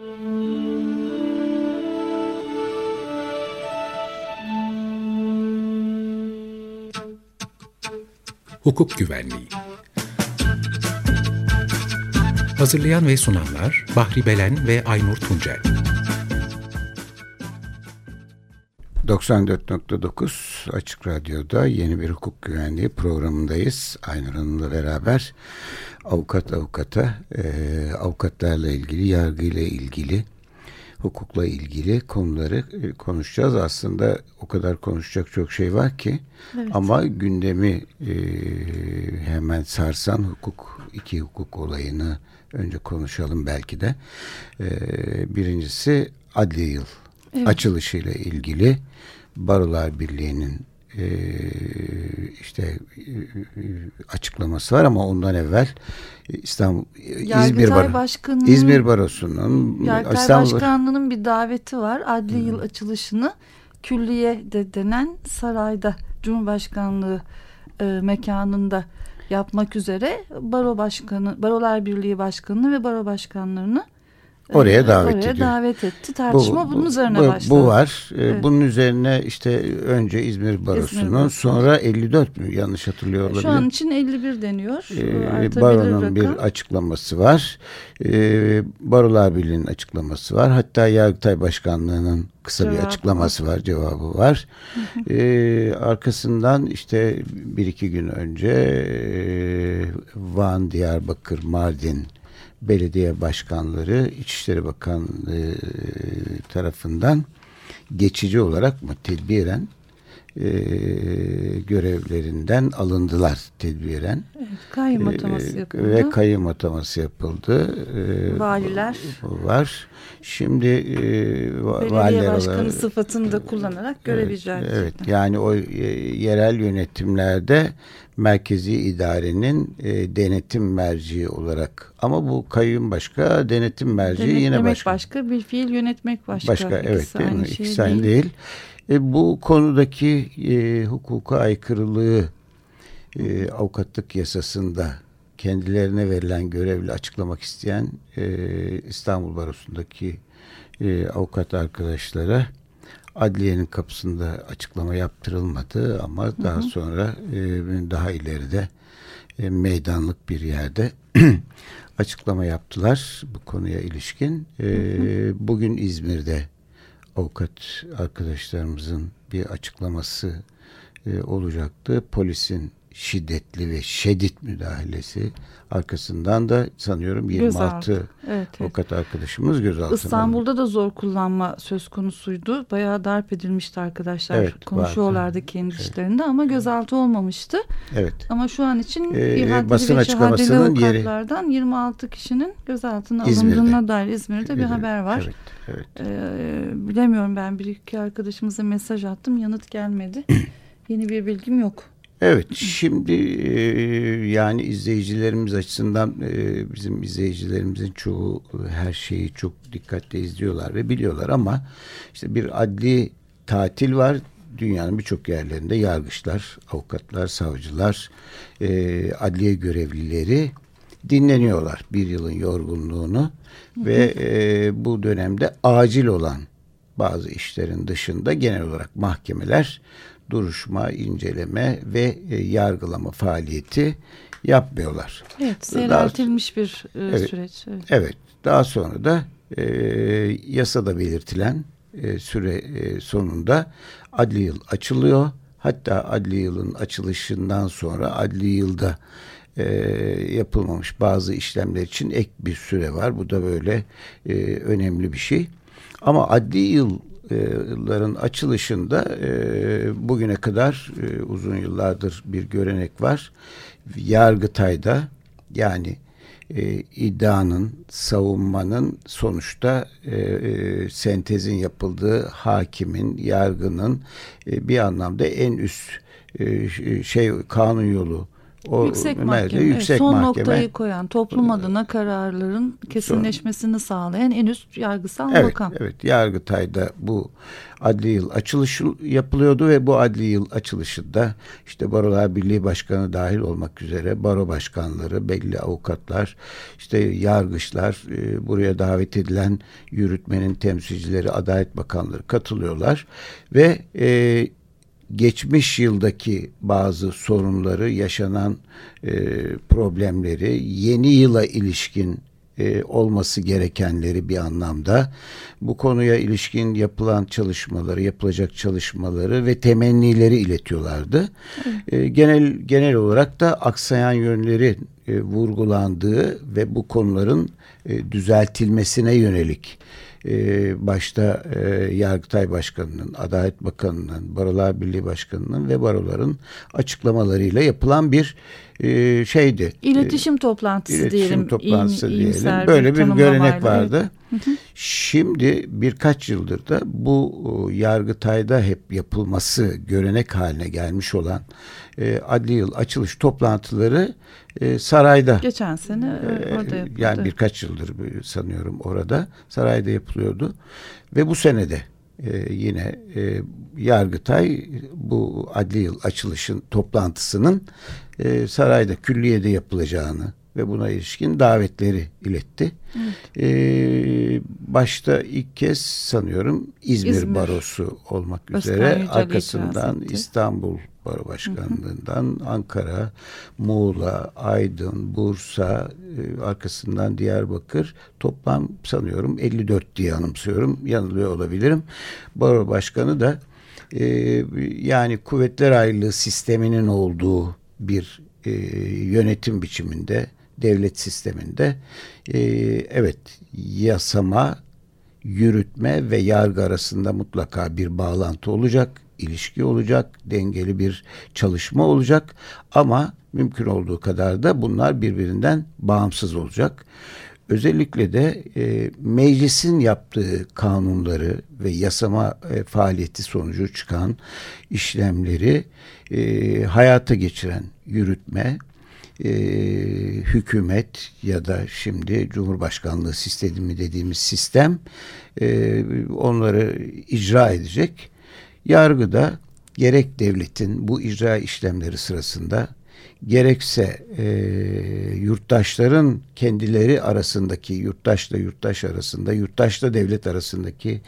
Hukuk Güvenliği Hazırlayan ve sunanlar Bahri Belen ve Aynur Tuncel 94.9 Açık Radyo'da yeni bir hukuk güvenliği programındayız. Aynur Hanım'la beraber avukat avukata, e, avukatlarla ilgili, yargıyla ilgili, hukukla ilgili konuları e, konuşacağız. Aslında o kadar konuşacak çok şey var ki evet. ama gündemi e, hemen sarsan hukuk, iki hukuk olayını önce konuşalım belki de. E, birincisi adli yıl evet. açılışıyla ilgili Barolar Birliği'nin e, işte e, açıklaması var ama ondan evvel İstanbul Yargıtay İzmir Baro İzmir Barosu'nun Yargıtay İstanbul Başkanlığı'nın bir daveti var. Adli hmm. yıl açılışını külliye de denen sarayda Cumhurbaşkanlığı e, mekanında yapmak üzere Baro Başkanı, Barolar Birliği Başkanı ve Baro Başkanlarını Oraya davet Oraya ediyor. davet etti. Tartışma bu, bunun üzerine bu, başladı. Bu var. Ee, evet. Bunun üzerine işte önce İzmir Barosu'nun sonra 54 mü yanlış hatırlıyor olabilir. Şu an için 51 deniyor. Ee, Baronun bir açıklaması var. Ee, Barolar Birliği'nin açıklaması var. Hatta Yargıtay Başkanlığı'nın kısa Cevabı. bir açıklaması var, cevabı var. Ee, arkasından işte bir iki gün önce e, Van, Diyarbakır, Mardin belediye başkanları İçişleri Bakanlığı tarafından geçici olarak mı tedbiren e, görevlerinden alındılar tedbiren. Evet, kayyum ataması yapıldı. Ve kayyum ataması yapıldı. E, Valiler. Var. Şimdi e, belediye başkanı sıfatını da kullanarak görev evet, Evet yani o e, yerel yönetimlerde merkezi idarenin e, denetim merci olarak ama bu kayyum başka denetim merci Denetlemek yine başka. başka bir fiil yönetmek başka. Başka evet değil mi? Şey İkisi değil. değil. E, bu konudaki e, hukuka aykırılığı e, avukatlık yasasında kendilerine verilen görevle açıklamak isteyen e, İstanbul Barosu'ndaki e, avukat arkadaşlara adliyenin kapısında açıklama yaptırılmadı ama hı hı. daha sonra e, daha ileride e, meydanlık bir yerde açıklama yaptılar bu konuya ilişkin. E, hı hı. Bugün İzmir'de avukat arkadaşlarımızın bir açıklaması e, olacaktı. Polisin şiddetli ve şiddet müdahalesi arkasından da sanıyorum 26 gözaltı. Evet, avukat evet. arkadaşımız gözaltına İstanbul'da da zor kullanma söz konusuydu. Bayağı darp edilmişti arkadaşlar. Evet, Konuşuyorlardı vardı. kendi evet. işlerinde ama gözaltı olmamıştı. Evet. Ama şu an için ee, basın açıklamasının yeri 26 kişinin gözaltına alındığına dair İzmir'de bir haber var. Evet. Evet. Ee, bilemiyorum ben bir iki arkadaşımıza mesaj attım yanıt gelmedi. Yeni bir bilgim yok. Evet şimdi e, yani izleyicilerimiz açısından e, bizim izleyicilerimizin çoğu her şeyi çok dikkatle izliyorlar ve biliyorlar ama işte bir adli tatil var dünyanın birçok yerlerinde yargıçlar, avukatlar, savcılar, e, adliye görevlileri dinleniyorlar bir yılın yorgunluğunu hı hı. ve e, bu dönemde acil olan bazı işlerin dışında genel olarak mahkemeler duruşma, inceleme ve e, yargılama faaliyeti yapmıyorlar. Evet, seyreltilmiş bir e, evet, süreç. Evet. evet, daha sonra da e, yasada belirtilen e, süre e, sonunda adli yıl açılıyor. Hatta adli yılın açılışından sonra adli yılda e, yapılmamış bazı işlemler için ek bir süre var. Bu da böyle e, önemli bir şey. Ama adli yıl ların açılışında e, bugüne kadar e, uzun yıllardır bir görenek var. Yargıtay'da yani e, iddianın, savunmanın sonuçta e, e, sentezin yapıldığı hakimin, yargının e, bir anlamda en üst e, şey kanun yolu o yüksek mahkeme, yüksek son mahkeme, noktayı koyan toplum adına kararların kesinleşmesini son, sağlayan en üst yargısal evet, makam. Evet, Yargıtay'da bu adli yıl açılışı yapılıyordu ve bu adli yıl açılışında işte Barolar Birliği Başkanı dahil olmak üzere baro başkanları, belli avukatlar, işte yargıçlar, e, buraya davet edilen yürütmenin temsilcileri, Adalet Bakanları katılıyorlar ve e, geçmiş yıldaki bazı sorunları, yaşanan e, problemleri, yeni yıla ilişkin e, olması gerekenleri bir anlamda bu konuya ilişkin yapılan çalışmaları, yapılacak çalışmaları ve temennileri iletiyorlardı. E, genel genel olarak da aksayan yönleri e, vurgulandığı ve bu konuların e, düzeltilmesine yönelik e, başta e, Yargıtay Başkanı'nın, Adalet Bakanı'nın, Barolar Birliği Başkanı'nın ve baroların açıklamalarıyla yapılan bir e, şeydi. İletişim toplantısı İletişim diyelim. toplantısı İl, diyelim. Böyle bir görenek vardı. Şimdi birkaç yıldır da bu Yargıtay'da hep yapılması görenek haline gelmiş olan e, adli yıl açılış toplantıları e, sarayda. Geçen sene e, orada yapıldı. Yani birkaç yıldır sanıyorum orada sarayda yapılıyordu ve bu senede e, yine e, Yargıtay bu adli yıl açılışın toplantısının e, sarayda külliyede yapılacağını ve buna ilişkin davetleri iletti. Evet. Ee, başta ilk kez sanıyorum İzmir, İzmir. Barosu olmak üzere arkasından İstanbul Baro Başkanlığından hı hı. Ankara, Muğla, Aydın, Bursa, e, arkasından Diyarbakır toplam sanıyorum 54 diye anımsıyorum. Yanılıyor olabilirim. Baro Başkanı da e, yani kuvvetler ayrılığı sisteminin olduğu bir e, yönetim biçiminde devlet sisteminde e, evet yasama, yürütme ve yargı arasında mutlaka bir bağlantı olacak, ilişki olacak, dengeli bir çalışma olacak ama mümkün olduğu kadar da bunlar birbirinden bağımsız olacak. Özellikle de e, meclisin yaptığı kanunları ve yasama e, faaliyeti sonucu çıkan işlemleri e, hayata geçiren yürütme e, hükümet ya da şimdi Cumhurbaşkanlığı sistemi dediğimiz sistem e, onları icra edecek. Yargıda gerek devletin bu icra işlemleri sırasında gerekse e, yurttaşların kendileri arasındaki yurttaşla yurttaş arasında yurttaşla devlet arasındaki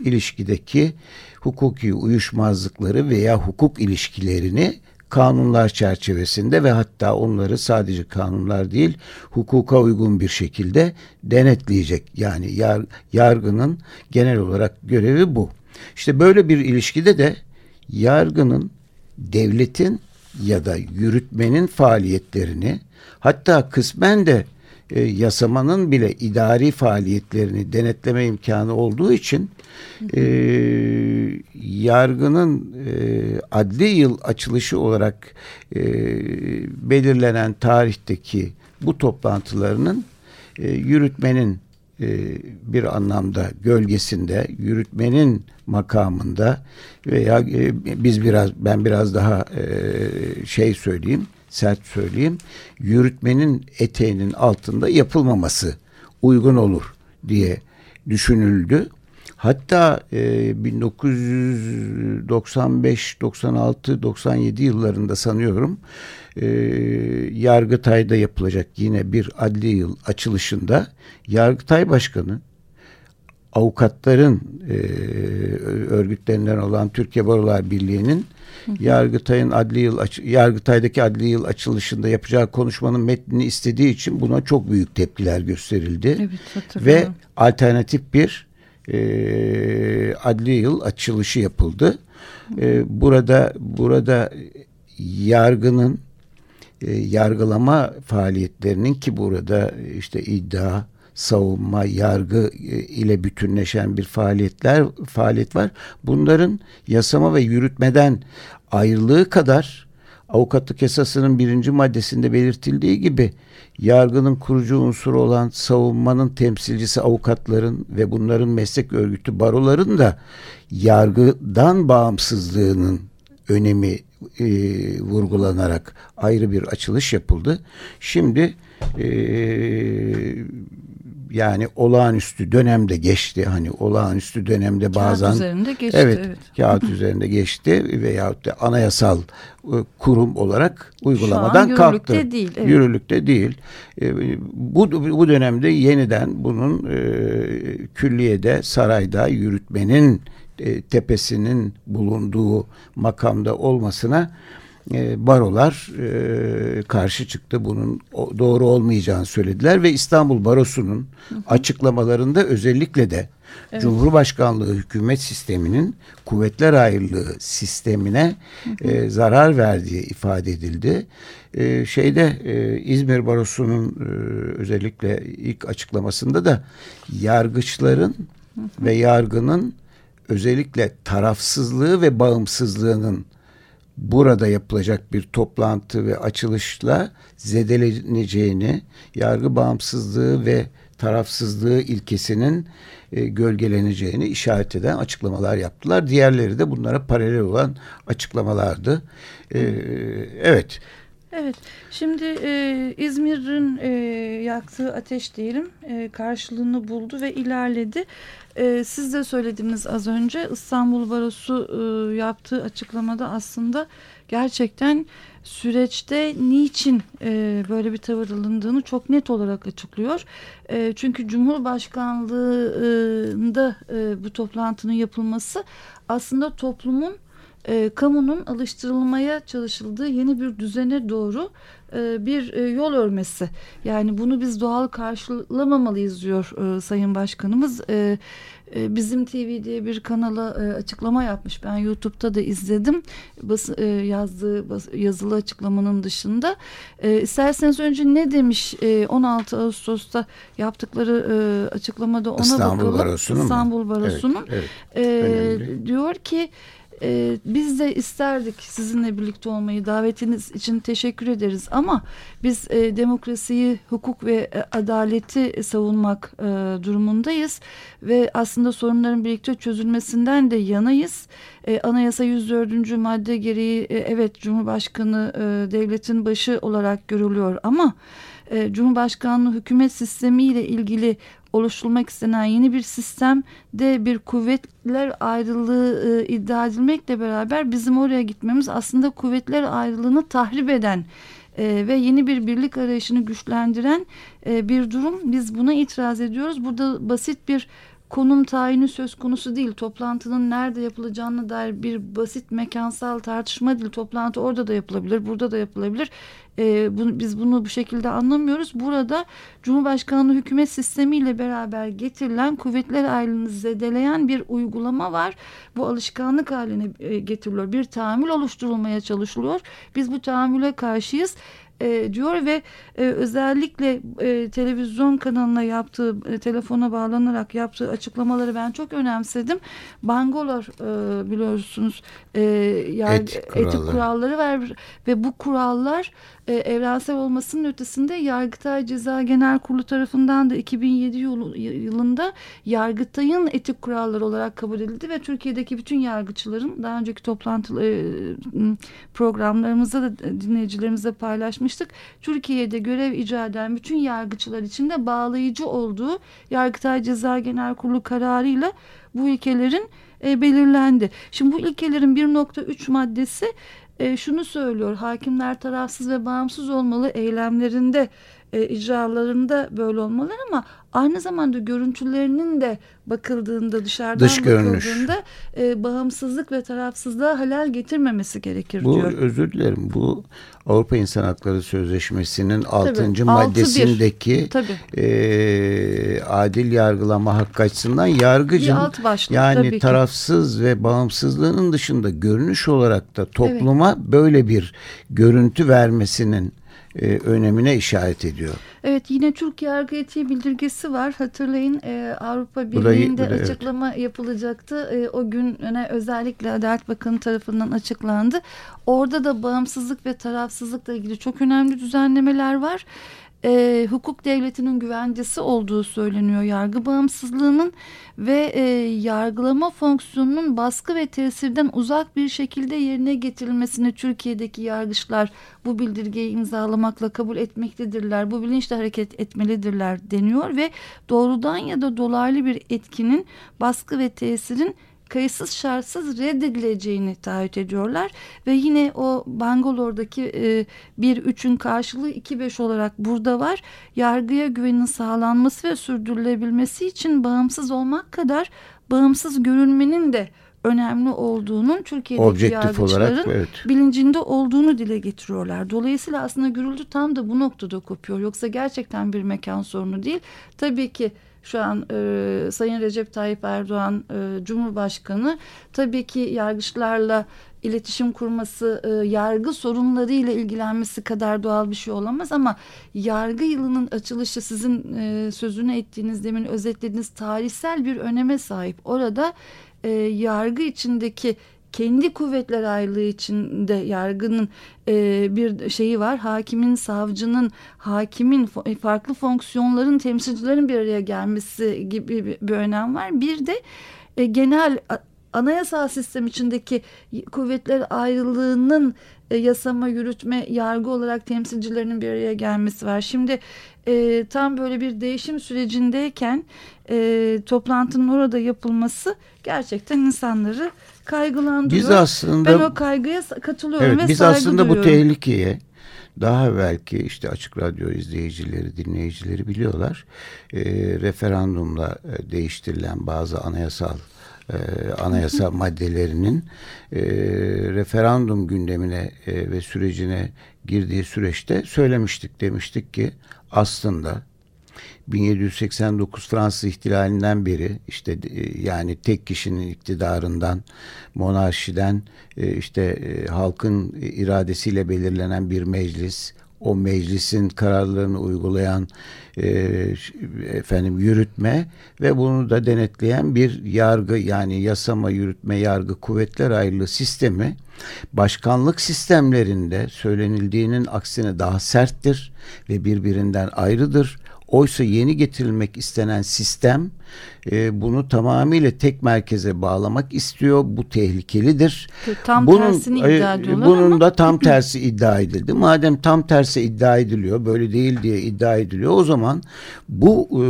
ilişkideki hukuki uyuşmazlıkları veya hukuk ilişkilerini kanunlar çerçevesinde ve hatta onları sadece kanunlar değil hukuka uygun bir şekilde denetleyecek. Yani yar, yargının genel olarak görevi bu. İşte böyle bir ilişkide de yargının devletin ya da yürütmenin faaliyetlerini hatta kısmen de e, yasamanın bile idari faaliyetlerini denetleme imkanı olduğu için e, yargının e, adli yıl açılışı olarak e, belirlenen tarihteki bu toplantılarının e, yürütmenin bir anlamda gölgesinde, yürütmenin makamında veya e, biz biraz ben biraz daha e, şey söyleyeyim sert söyleyeyim yürütmenin eteğinin altında yapılmaması uygun olur diye düşünüldü. Hatta e, 1995, 96, 97 yıllarında sanıyorum e, Yargıtay'da yapılacak yine bir adli yıl açılışında Yargıtay Başkanı avukatların e, örgütlerinden olan Türkiye Barolar Birliği'nin Yargıtay'ın adli yıl Yargıtay'daki adli yıl açılışında yapacağı konuşmanın metnini istediği için buna çok büyük tepkiler gösterildi. Evet, Ve alternatif bir e, adli yıl açılışı yapıldı. E, burada burada yargının e, yargılama faaliyetlerinin ki burada işte iddia, savunma, yargı e, ile bütünleşen bir faaliyetler faaliyet var. Bunların yasama ve yürütmeden ayrılığı kadar avukatlık yasasının birinci maddesinde belirtildiği gibi yargının kurucu unsuru olan savunmanın temsilcisi avukatların ve bunların meslek örgütü baroların da yargıdan bağımsızlığının önemi e, vurgulanarak ayrı bir açılış yapıldı. Şimdi e, yani olağanüstü dönemde geçti. Hani olağanüstü dönemde bazen kağıt üzerinde geçti. Evet, evet. kağıt üzerinde geçti veyahut da anayasal e, kurum olarak uygulamadan Şu an kalktı. yürürlükte değil. Evet. Yürürlükte değil. E, bu bu dönemde yeniden bunun e, külliyede, sarayda yürütmenin e, tepesinin bulunduğu makamda olmasına e, barolar e, karşı çıktı. Bunun doğru olmayacağını söylediler ve İstanbul Barosu'nun açıklamalarında özellikle de Evet. Cumhurbaşkanlığı hükümet sisteminin kuvvetler ayrılığı sistemine e, zarar verdiği ifade edildi. E, şeyde e, İzmir Barosu'nun e, özellikle ilk açıklamasında da yargıçların ve yargının özellikle tarafsızlığı ve bağımsızlığının burada yapılacak bir toplantı ve açılışla zedeleneceğini, yargı bağımsızlığı ve tarafsızlığı ilkesinin e, gölgeleneceğini işaret eden açıklamalar yaptılar. Diğerleri de bunlara paralel olan açıklamalardı. E, evet. Evet. Şimdi e, İzmir'in e, yaktığı ateş diyelim e, karşılığını buldu ve ilerledi. E, siz de söylediniz az önce İstanbul Barosu e, yaptığı açıklamada aslında gerçekten süreçte niçin e, böyle bir tavır alındığını çok net olarak açıklıyor. E, çünkü Cumhurbaşkanlığında e, bu toplantının yapılması aslında toplumun e, kamunun alıştırılmaya çalışıldığı yeni bir düzene doğru e, bir e, yol örmesi. Yani bunu biz doğal karşılamamalıyız diyor e, Sayın Başkanımız. E, e, Bizim TV diye bir kanala e, açıklama yapmış. Ben YouTube'da da izledim. Bas, e, yazdığı bas, yazılı açıklamanın dışında. E, isterseniz önce ne demiş e, 16 Ağustos'ta yaptıkları e, açıklamada ona İstanbul bakalım. Barosu'nun? İstanbul Barosu'nun. Evet, E, Önemli. diyor ki e, biz de isterdik sizinle birlikte olmayı davetiniz için teşekkür ederiz ama biz e, demokrasiyi hukuk ve e, adaleti savunmak e, durumundayız ve aslında sorunların birlikte çözülmesinden de yanayız. E, anayasa 104. madde gereği e, evet Cumhurbaşkanı e, devletin başı olarak görülüyor ama e, Cumhurbaşkanlığı hükümet sistemi ile ilgili oluşturulmak istenen yeni bir sistemde bir kuvvetler ayrılığı e, iddia edilmekle beraber bizim oraya gitmemiz aslında kuvvetler ayrılığını tahrip eden e, ve yeni bir birlik arayışını güçlendiren e, bir durum. Biz buna itiraz ediyoruz. Burada basit bir konum tayini söz konusu değil. Toplantının nerede yapılacağına dair bir basit mekansal tartışma değil. Toplantı orada da yapılabilir, burada da yapılabilir. Ee, bunu, biz bunu bu şekilde anlamıyoruz. Burada Cumhurbaşkanlığı hükümet sistemiyle beraber getirilen kuvvetler ayrılığını zedeleyen bir uygulama var. Bu alışkanlık haline e, getiriliyor. Bir tahammül oluşturulmaya çalışılıyor. Biz bu tahammüle karşıyız e, diyor ve e, özellikle e, televizyon kanalına yaptığı e, telefona bağlanarak yaptığı açıklamaları ben çok önemsedim. Bangolar e, biliyorsunuz e, yargı, Etik etik, kuralları. kuralları var ve bu kurallar e, evrensel olmasının ötesinde Yargıtay Ceza Genel Kurulu tarafından da 2007 yılı- yılında Yargıtay'ın etik kuralları olarak kabul edildi ve Türkiye'deki bütün yargıçların daha önceki toplantı e, programlarımızda da dinleyicilerimize paylaşmıştık. Türkiye'de görev icra eden bütün yargıçlar için de bağlayıcı olduğu Yargıtay Ceza Genel Kurulu kararıyla bu ilkelerin e, belirlendi. Şimdi bu ilkelerin 1.3 maddesi e, şunu söylüyor. Hakimler tarafsız ve bağımsız olmalı eylemlerinde e, icralarında böyle olmalı ama aynı zamanda görüntülerinin de bakıldığında dışarıdan Dış bakıldığında e, bağımsızlık ve tarafsızlığa halel getirmemesi gerekir Bu diyor. özür dilerim. Bu Avrupa İnsan Hakları Sözleşmesi'nin 6. Tabii, altı bir. maddesindeki e, adil yargılama hakkı açısından yargıcın alt başlık yani tabii ki. tarafsız ve bağımsızlığının dışında görünüş olarak da topluma böyle bir görüntü vermesinin e, önemine işaret ediyor. Evet yine Türk Yargı Etiği bildirgesi var. Hatırlayın e, Avrupa Bu da- Birliği'nde bu da evet. açıklama yapılacaktı. E, o gün öne özellikle Adalet Bakanı tarafından açıklandı. Orada da bağımsızlık ve tarafsızlıkla ilgili çok önemli düzenlemeler var. E, hukuk devletinin güvencesi olduğu söyleniyor yargı bağımsızlığının ve e, yargılama fonksiyonunun baskı ve tesirden uzak bir şekilde yerine getirilmesini Türkiye'deki yargıçlar bu bildirgeyi imzalamakla kabul etmektedirler. Bu bilinçle hareket etmelidirler deniyor ve doğrudan ya da dolaylı bir etkinin baskı ve tesirin kayıtsız şartsız reddedileceğini taahhüt ediyorlar ve yine o Bangalore'daki e, bir üçün karşılığı iki beş olarak burada var. Yargıya güvenin sağlanması ve sürdürülebilmesi için bağımsız olmak kadar bağımsız görünmenin de önemli olduğunun Türkiye'deki Objektif yargıçların olarak, evet. bilincinde olduğunu dile getiriyorlar. Dolayısıyla aslında gürültü tam da bu noktada kopuyor. Yoksa gerçekten bir mekan sorunu değil. Tabii ki şu an e, Sayın Recep Tayyip Erdoğan e, Cumhurbaşkanı tabii ki yargıçlarla iletişim kurması, e, yargı sorunlarıyla ilgilenmesi kadar doğal bir şey olamaz ama yargı yılının açılışı sizin e, sözünü ettiğiniz demin özetlediğiniz tarihsel bir öneme sahip. Orada e, yargı içindeki kendi kuvvetler ayrılığı içinde yargının e, bir şeyi var. Hakimin, savcının, hakimin e, farklı fonksiyonların temsilcilerin bir araya gelmesi gibi bir, bir önem var. Bir de e, genel anayasal sistem içindeki kuvvetler ayrılığının e, yasama, yürütme, yargı olarak temsilcilerinin bir araya gelmesi var. Şimdi e, tam böyle bir değişim sürecindeyken e, toplantının orada yapılması gerçekten insanları kaygılandırıyor. Biz aslında ben o kaygıya katılıyorum evet, ve biz aslında duyuyorum. bu tehlikeye daha belki işte açık radyo izleyicileri, dinleyicileri biliyorlar. E, referandumla değiştirilen bazı anayasal e, anayasa maddelerinin e, referandum gündemine e, ve sürecine girdiği süreçte söylemiştik. Demiştik ki aslında 1789 Fransız ihtilalinden beri işte e, yani tek kişinin iktidarından, monarşiden e, işte e, halkın iradesiyle belirlenen bir meclis, o meclisin kararlarını uygulayan efendim yürütme ve bunu da denetleyen bir yargı yani yasama, yürütme, yargı, kuvvetler ayrılığı sistemi başkanlık sistemlerinde söylenildiğinin aksine daha serttir ve birbirinden ayrıdır. Oysa yeni getirilmek istenen sistem e, bunu tamamıyla tek merkeze bağlamak istiyor. Bu tehlikelidir. Tam bunun, tersini iddia e, ediyorlar Bunun ama. da tam tersi iddia edildi. Madem tam tersi iddia ediliyor, böyle değil diye iddia ediliyor o zaman bu e,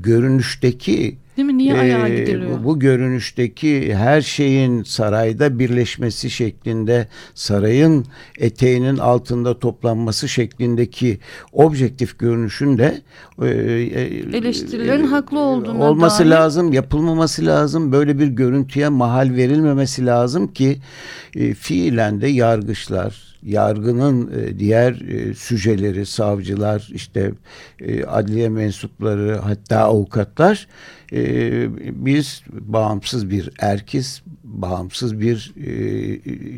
görünüşteki Değil mi? Niye ayağa ee, gidiliyor? Bu görünüşteki her şeyin sarayda birleşmesi şeklinde sarayın eteğinin altında toplanması şeklindeki objektif görünüşün de e, e eleştirilerin e, haklı olduğuna olması dair. lazım, yapılmaması lazım. Böyle bir görüntüye mahal verilmemesi lazım ki e, fiilen de yargıçlar yargının e, diğer e, süceleri, savcılar, işte e, adliye mensupları, hatta avukatlar biz bağımsız bir erkis, bağımsız bir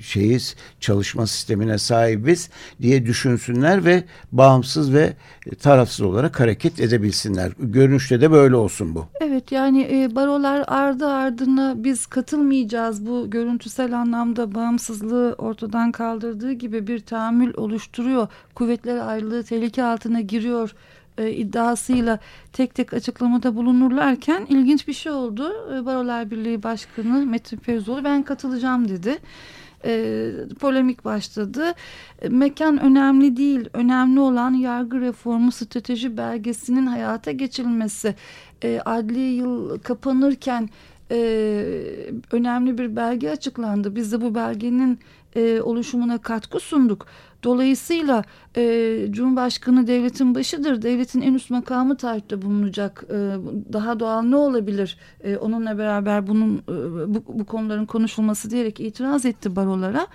şeyiz, çalışma sistemine sahibiz diye düşünsünler ve bağımsız ve tarafsız olarak hareket edebilsinler. Görünüşte de böyle olsun bu. Evet yani barolar ardı ardına biz katılmayacağız bu görüntüsel anlamda bağımsızlığı ortadan kaldırdığı gibi gibi bir tahammül oluşturuyor. Kuvvetler ayrılığı tehlike altına giriyor e, iddiasıyla tek tek açıklamada bulunurlarken ilginç bir şey oldu. E, Barolar Birliği Başkanı Metin Fevzoğlu ben katılacağım dedi. E, polemik başladı. E, mekan önemli değil. Önemli olan yargı reformu strateji belgesinin hayata geçirilmesi. E, adli yıl kapanırken e, önemli bir belge açıklandı. Biz de bu belgenin e, oluşumuna katkı sunduk. Dolayısıyla e, Cumhurbaşkanı devletin başıdır. Devletin en üst makamı taahhütte bulunacak. E, daha doğal ne olabilir? E, onunla beraber bunun e, bu, bu konuların konuşulması diyerek itiraz etti barolara.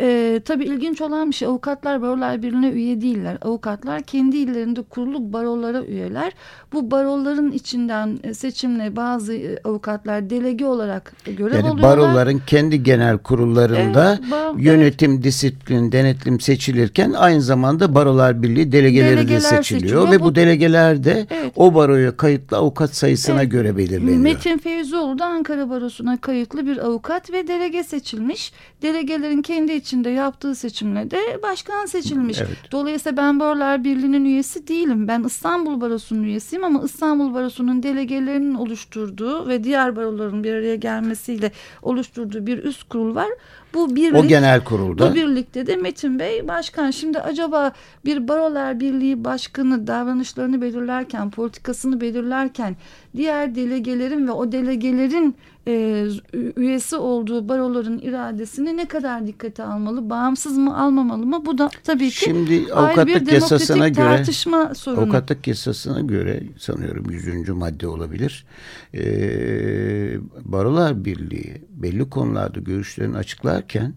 E, tabii ilginç olan bir şey avukatlar barolar birliğine üye değiller. Avukatlar kendi illerinde kurulu barolara üyeler. Bu baroların içinden e, seçimle bazı e, avukatlar delege olarak görev yani alıyorlar. Baroların kendi genel kurullarında yönetim, evet. disiplin, denetlim seçilirken aynı zamanda Barolar Birliği delegeleri Delegeler de seçiliyor, seçiliyor. ve bu, bu delegeler de evet. o baroya kayıtlı avukat sayısına evet. göre belirleniyor. Metin Feyzoğlu da Ankara Barosu'na kayıtlı bir avukat ve delege seçilmiş. Delegelerin kendi içinde yaptığı seçimle de başkan seçilmiş. Evet. Dolayısıyla ben Barolar Birliği'nin üyesi değilim. Ben İstanbul Barosu'nun üyesiyim ama İstanbul Barosu'nun delegelerinin oluşturduğu ve diğer baroların bir araya gelmesiyle oluşturduğu bir üst kurul var. Bu birlik, o genel kurulda. Bu birlikte de Metin Bey başkan. Şimdi acaba bir barolar birliği başkanı davranışlarını belirlerken, politikasını belirlerken diğer delegelerin ve o delegelerin e, üyesi olduğu baroların iradesini ne kadar dikkate almalı? Bağımsız mı almamalı mı? Bu da tabii ki Şimdi avukatlık yasasına göre tartışma sorunu. Avukatlık yasasına göre sanıyorum 100. madde olabilir. E, barolar Birliği belli konularda görüşlerini açıklarken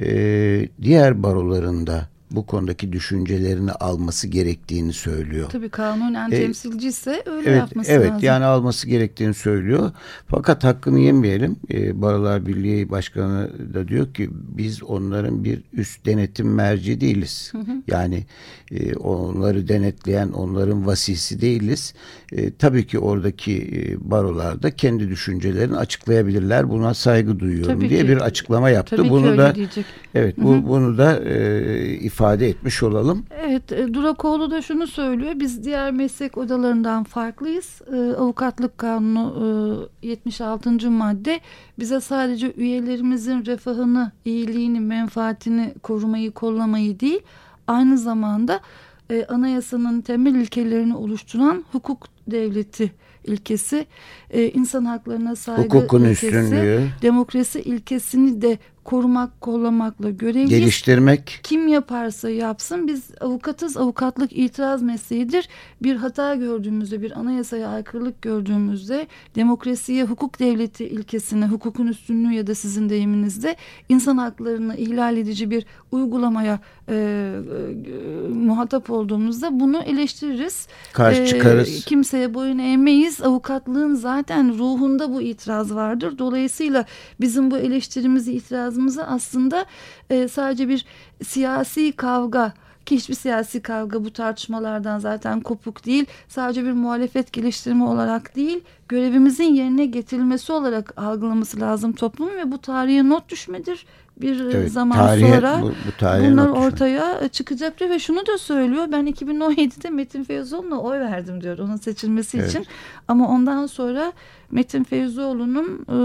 e, diğer barolarında bu konudaki düşüncelerini alması gerektiğini söylüyor. Tabii kanunen e, temsilci ise öyle evet, yapması evet, lazım. Evet yani alması gerektiğini söylüyor. Fakat hakkını yemeyelim. E, Barolar Birliği Başkanı da diyor ki biz onların bir üst denetim merci değiliz. Hı hı. Yani e, onları denetleyen onların vasisi değiliz. E, tabii ki oradaki e, barolar da kendi düşüncelerini açıklayabilirler. Buna saygı duyuyorum tabii diye ki. bir açıklama yaptı. Tabii bunu da diyecek. evet bu, hı hı. bunu da e, ifade etmiş olalım. Evet e, Durakoğlu da şunu söylüyor. Biz diğer meslek odalarından farklıyız. E, avukatlık kanunu e, 76. madde bize sadece üyelerimizin refahını, iyiliğini, menfaatini korumayı, kollamayı değil aynı zamanda e, anayasanın temel ilkelerini oluşturan hukuk devleti ilkesi, e, insan haklarına saygı Hukukun ilkesi, üstünlüğü. demokrasi ilkesini de korumak, kollamakla görevliyiz. Geliştirmek. Kim yaparsa yapsın biz avukatız. Avukatlık itiraz mesleğidir. Bir hata gördüğümüzde, bir anayasaya aykırılık gördüğümüzde demokrasiye, hukuk devleti ilkesine, hukukun üstünlüğü ya da sizin deyiminizde insan haklarını ihlal edici bir uygulamaya e, e, muhatap olduğumuzda bunu eleştiririz. Karşı e, çıkarız. Kimseye boyun eğmeyiz. Avukatlığın zaten ruhunda bu itiraz vardır. Dolayısıyla bizim bu eleştirimizi, itirazımızı aslında e, sadece bir siyasi kavga ki hiçbir siyasi kavga bu tartışmalardan zaten kopuk değil. Sadece bir muhalefet geliştirme olarak değil, görevimizin yerine getirilmesi olarak algılaması lazım toplumun ve bu tarihe not düşmedir bir evet, zaman tarihe, sonra bu, bu bunlar ortaya çıkacaktır ve şunu da söylüyor ben 2017'de Metin Feyzoğlu'na oy verdim diyor onun seçilmesi evet. için ama ondan sonra Metin Feyzoğlu'nun e,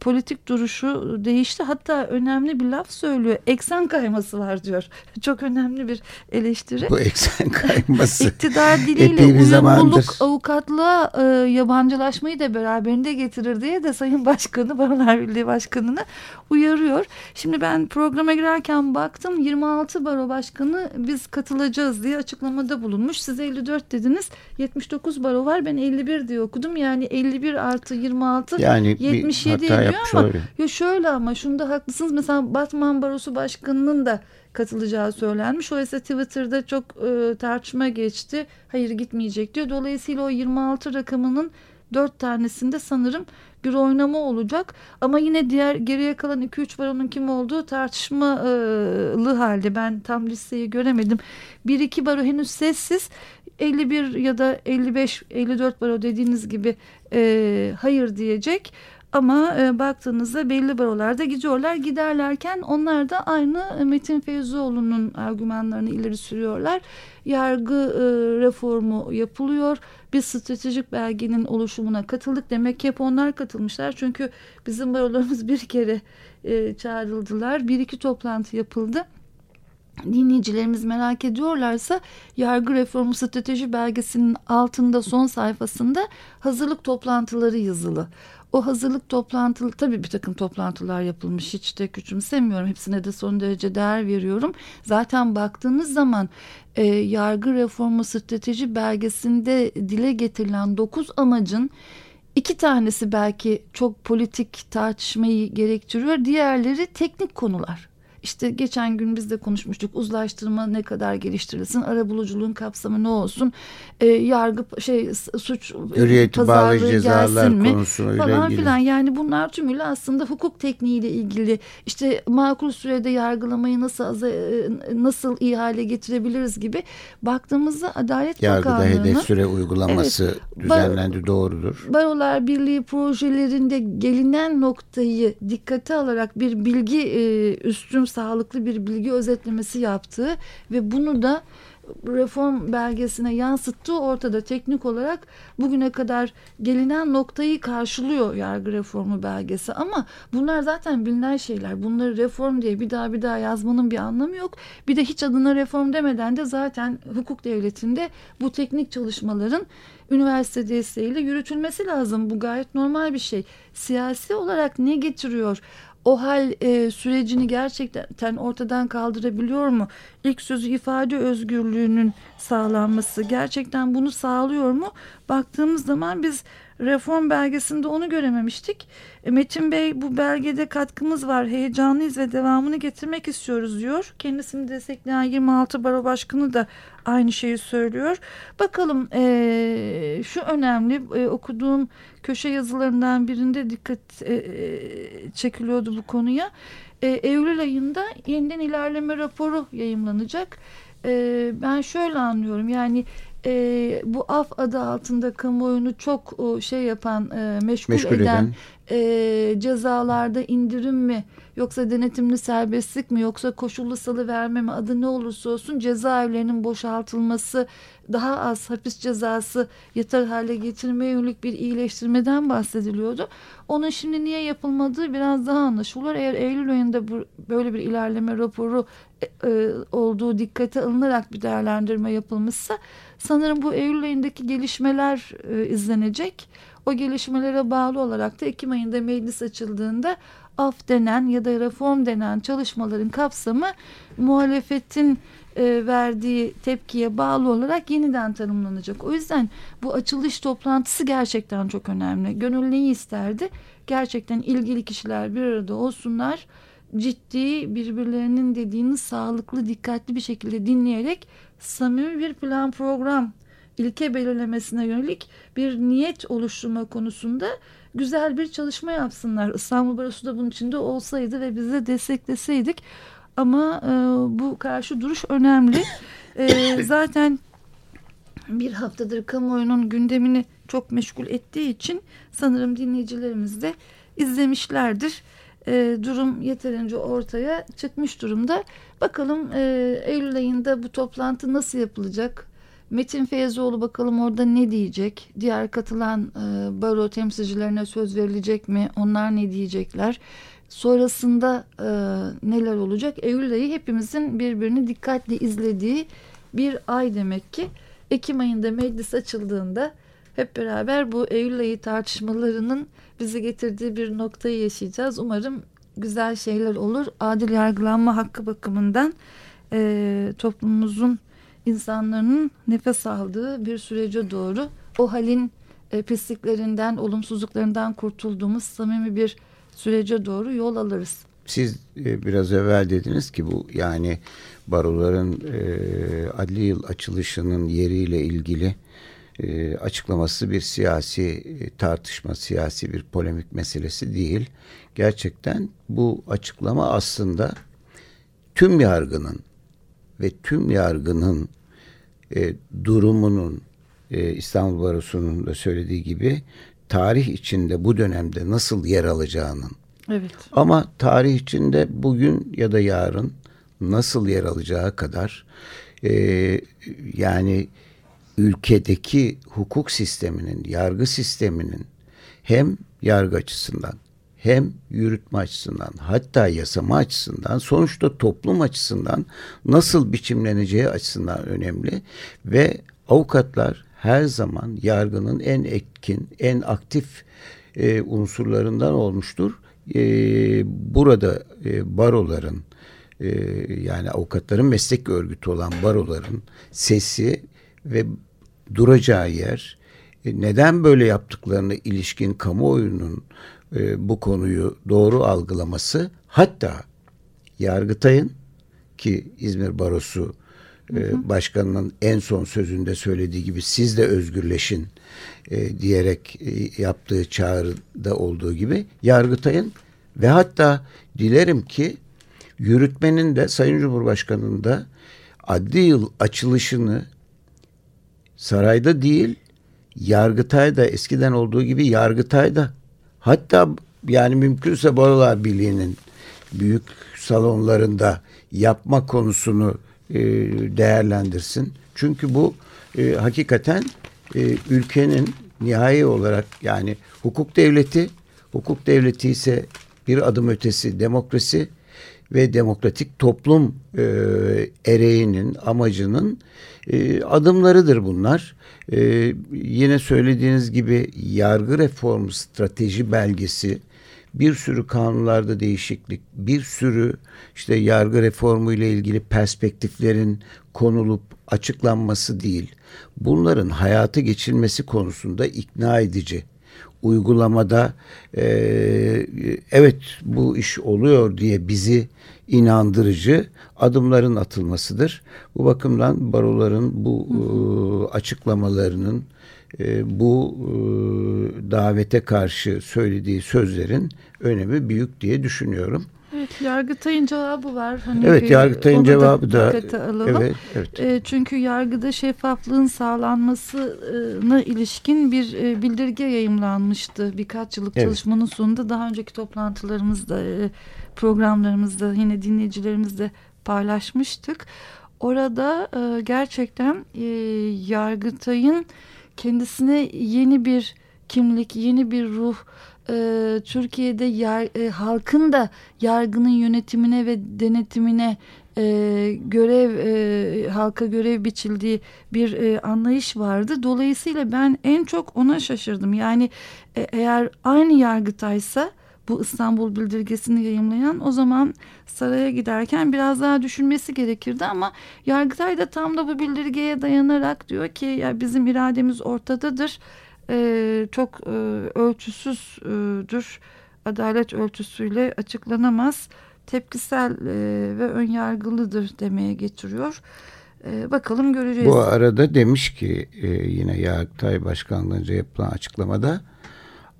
politik duruşu değişti hatta önemli bir laf söylüyor eksen kayması var diyor çok önemli bir eleştiri bu eksen kayması iktidar diliyle uyumluluk avukatlığa e, yabancılaşmayı da beraberinde getirir diye de Sayın Başkanı Barolar Birliği Başkanı'nı uyarıyor Şimdi ben programa girerken baktım 26 baro başkanı biz katılacağız diye açıklamada bulunmuş. Siz 54 dediniz. 79 baro var. Ben 51 diye okudum. Yani 51 artı 26 yani 77 ediyor ama ya şöyle ama şunda haklısınız. Mesela Batman Barosu Başkanı'nın da katılacağı söylenmiş. Oysa Twitter'da çok e, tartışma geçti. Hayır gitmeyecek diyor. Dolayısıyla o 26 rakamının dört tanesinde sanırım bir oynama olacak. Ama yine diğer geriye kalan 2-3 baronun kim olduğu tartışmalı halde. Ben tam listeyi göremedim. 1-2 baro henüz sessiz. 51 ya da 55-54 baro dediğiniz gibi e, hayır diyecek. Ama e, baktığınızda belli barolarda gidiyorlar. Giderlerken onlar da aynı Metin Feyzoğlu'nun argümanlarını ileri sürüyorlar. Yargı e, reformu yapılıyor. Bir stratejik belgenin oluşumuna katıldık. Demek ki hep onlar katılmışlar. Çünkü bizim barolarımız bir kere e, çağrıldılar. Bir iki toplantı yapıldı dinleyicilerimiz merak ediyorlarsa yargı reformu strateji belgesinin altında son sayfasında hazırlık toplantıları yazılı. O hazırlık toplantılı tabii bir takım toplantılar yapılmış hiç de küçümsemiyorum. Hepsine de son derece değer veriyorum. Zaten baktığınız zaman e, yargı reformu strateji belgesinde dile getirilen dokuz amacın iki tanesi belki çok politik tartışmayı gerektiriyor. Diğerleri teknik konular. İşte geçen gün biz de konuşmuştuk uzlaştırma ne kadar geliştirilsin, ara buluculuğun kapsamı ne olsun, e, yargı şey suç Hürriyeti pazarlığı gelsin mi falan filan. Yani bunlar tümüyle aslında hukuk tekniğiyle ilgili işte makul sürede yargılamayı nasıl e, nasıl iyi hale getirebiliriz gibi baktığımızda Adalet Yargıda Bakanlığı'nın hedef süre uygulaması evet, düzenlendi doğrudur. Barolar Birliği projelerinde gelinen noktayı dikkate alarak bir bilgi e, üstün sağlıklı bir bilgi özetlemesi yaptığı ve bunu da reform belgesine yansıttığı ortada teknik olarak bugüne kadar gelinen noktayı karşılıyor yargı reformu belgesi. Ama bunlar zaten bilinen şeyler. Bunları reform diye bir daha bir daha yazmanın bir anlamı yok. Bir de hiç adına reform demeden de zaten hukuk devletinde bu teknik çalışmaların üniversite desteğiyle yürütülmesi lazım. Bu gayet normal bir şey. Siyasi olarak ne getiriyor o hal e, sürecini gerçekten ortadan kaldırabiliyor mu? İlk sözü ifade özgürlüğünün sağlanması gerçekten bunu sağlıyor mu? Baktığımız zaman biz reform belgesinde onu görememiştik. E, Metin Bey bu belgede katkımız var heyecanlıyız ve devamını getirmek istiyoruz diyor. Kendisini destekleyen 26 baro başkanı da aynı şeyi söylüyor. Bakalım e, şu önemli e, okuduğum köşe yazılarından birinde dikkat e, çekiliyordu bu konuya. E, Eylül ayında yeniden ilerleme raporu yayımlanacak. E, ben şöyle anlıyorum yani e, bu af adı altında kamuoyunu çok o, şey yapan e, meşgul, meşgul eden, eden. E, cezalarda indirim mi yoksa denetimli serbestlik mi yoksa koşullu salı verme mi adı ne olursa olsun cezaevlerinin boşaltılması daha az hapis cezası yeter hale getirmeye yönelik bir iyileştirmeden bahsediliyordu. Onun şimdi niye yapılmadığı biraz daha anlaşılır. Eğer Eylül ayında bu, böyle bir ilerleme raporu e, e, olduğu dikkate alınarak bir değerlendirme yapılmışsa sanırım bu Eylül ayındaki gelişmeler e, izlenecek. O gelişmelere bağlı olarak da Ekim ayında meclis açıldığında af denen ya da reform denen çalışmaların kapsamı muhalefetin e, verdiği tepkiye bağlı olarak yeniden tanımlanacak. O yüzden bu açılış toplantısı gerçekten çok önemli. Gönül neyi isterdi? Gerçekten ilgili kişiler bir arada olsunlar. Ciddi birbirlerinin dediğini sağlıklı, dikkatli bir şekilde dinleyerek samimi bir plan program ilke belirlemesine yönelik bir niyet oluşturma konusunda güzel bir çalışma yapsınlar. İstanbul Barosu da bunun içinde olsaydı ve bize destekleseydik ama e, bu karşı duruş önemli. E, zaten bir haftadır kamuoyunun gündemini çok meşgul ettiği için sanırım dinleyicilerimiz de izlemişlerdir. E, durum yeterince ortaya çıkmış durumda. Bakalım e, Eylül ayında bu toplantı nasıl yapılacak? Metin Feyzoğlu bakalım orada ne diyecek? Diğer katılan e, baro temsilcilerine söz verilecek mi? Onlar ne diyecekler? sonrasında e, neler olacak? Eylül ayı hepimizin birbirini dikkatli izlediği bir ay demek ki. Ekim ayında meclis açıldığında hep beraber bu Eylül ayı tartışmalarının bizi getirdiği bir noktayı yaşayacağız. Umarım güzel şeyler olur. Adil yargılanma hakkı bakımından e, toplumumuzun insanların nefes aldığı bir sürece doğru o halin e, pisliklerinden, olumsuzluklarından kurtulduğumuz samimi bir sürece doğru yol alırız. Siz e, biraz evvel dediniz ki bu yani baroların e, adli yıl açılışının yeriyle ilgili e, açıklaması bir siyasi e, tartışma, siyasi bir polemik meselesi değil. Gerçekten bu açıklama aslında tüm yargının ve tüm yargının e, durumunun e, İstanbul Barosu'nun da söylediği gibi tarih içinde bu dönemde nasıl yer alacağının evet. ama tarih içinde bugün ya da yarın nasıl yer alacağı kadar e, yani ülkedeki hukuk sisteminin, yargı sisteminin hem yargı açısından hem yürütme açısından hatta yasama açısından sonuçta toplum açısından nasıl biçimleneceği açısından önemli ve avukatlar her zaman yargının en etkin, en aktif e, unsurlarından olmuştur. E, burada e, baroların e, yani avukatların meslek örgütü olan baroların sesi ve duracağı yer. E, neden böyle yaptıklarını ilişkin kamuoyunun e, bu konuyu doğru algılaması? Hatta Yargıtay'ın ki İzmir Barosu e, başkanının en son sözünde söylediği gibi siz de özgürleşin e, diyerek e, yaptığı çağrıda olduğu gibi Yargıtay'ın ve hatta dilerim ki yürütmenin de Sayın Cumhurbaşkanı'nın da adli yıl açılışını sarayda değil Yargıtay'da eskiden olduğu gibi Yargıtay'da hatta yani mümkünse Barolar Birliği'nin büyük salonlarında yapma konusunu e, değerlendirsin. Çünkü bu e, hakikaten e, ülkenin nihai olarak yani hukuk devleti, hukuk devleti ise bir adım ötesi demokrasi ve demokratik toplum e, ereğinin, amacının e, adımlarıdır bunlar. E, yine söylediğiniz gibi yargı reformu strateji belgesi, bir sürü kanunlarda değişiklik, bir sürü işte yargı reformu ile ilgili perspektiflerin konulup açıklanması değil. Bunların hayatı geçilmesi konusunda ikna edici uygulamada e, evet bu iş oluyor diye bizi inandırıcı adımların atılmasıdır. Bu bakımdan baroların bu e, açıklamalarının e, bu e, davete karşı söylediği sözlerin önemi büyük diye düşünüyorum. Evet, Yargıtay'ın cevabı var. Hani evet, Yargıtay'ın cevabı da, alalım. Evet, evet. E, çünkü yargıda şeffaflığın sağlanmasına ilişkin bir e, bildirge yayımlanmıştı. Birkaç yıllık evet. çalışmanın sonunda daha önceki toplantılarımızda, e, programlarımızda yine dinleyicilerimizle paylaşmıştık. Orada e, gerçekten e, Yargıtay'ın kendisine yeni bir kimlik, yeni bir ruh, e, Türkiye'de yer, e, halkın da yargının yönetimine ve denetimine e, görev e, halka görev biçildiği bir e, anlayış vardı. Dolayısıyla ben en çok ona şaşırdım. Yani e, eğer aynı yargıtaysa bu İstanbul bildirgesini yayımlayan o zaman saraya giderken biraz daha düşünmesi gerekirdi ama Yargıtay da tam da bu bildirgeye dayanarak diyor ki ya bizim irademiz ortadadır e, çok e, ölçüsüzdür adalet ölçüsüyle açıklanamaz tepkisel e, ve önyargılıdır demeye getiriyor. E, bakalım göreceğiz. Bu arada demiş ki e, yine Yargıtay Başkanlığı'nca yapılan açıklamada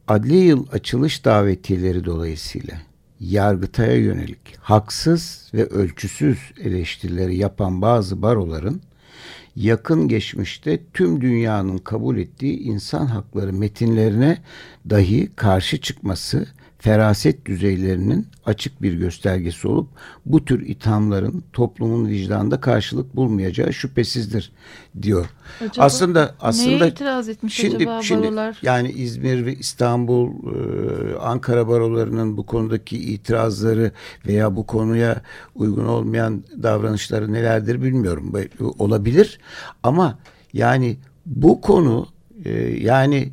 adli yıl açılış davetiyeleri dolayısıyla Yargıtay'a yönelik haksız ve ölçüsüz eleştirileri yapan bazı baroların yakın geçmişte tüm dünyanın kabul ettiği insan hakları metinlerine dahi karşı çıkması feraset düzeylerinin açık bir göstergesi olup bu tür ithamların toplumun vicdanında karşılık bulmayacağı şüphesizdir diyor. Acaba aslında aslında neye itiraz etmiş şimdi, acaba şimdi, barolar? Yani İzmir ve İstanbul, e, Ankara barolarının bu konudaki itirazları veya bu konuya uygun olmayan davranışları nelerdir bilmiyorum. Olabilir ama yani bu konu e, yani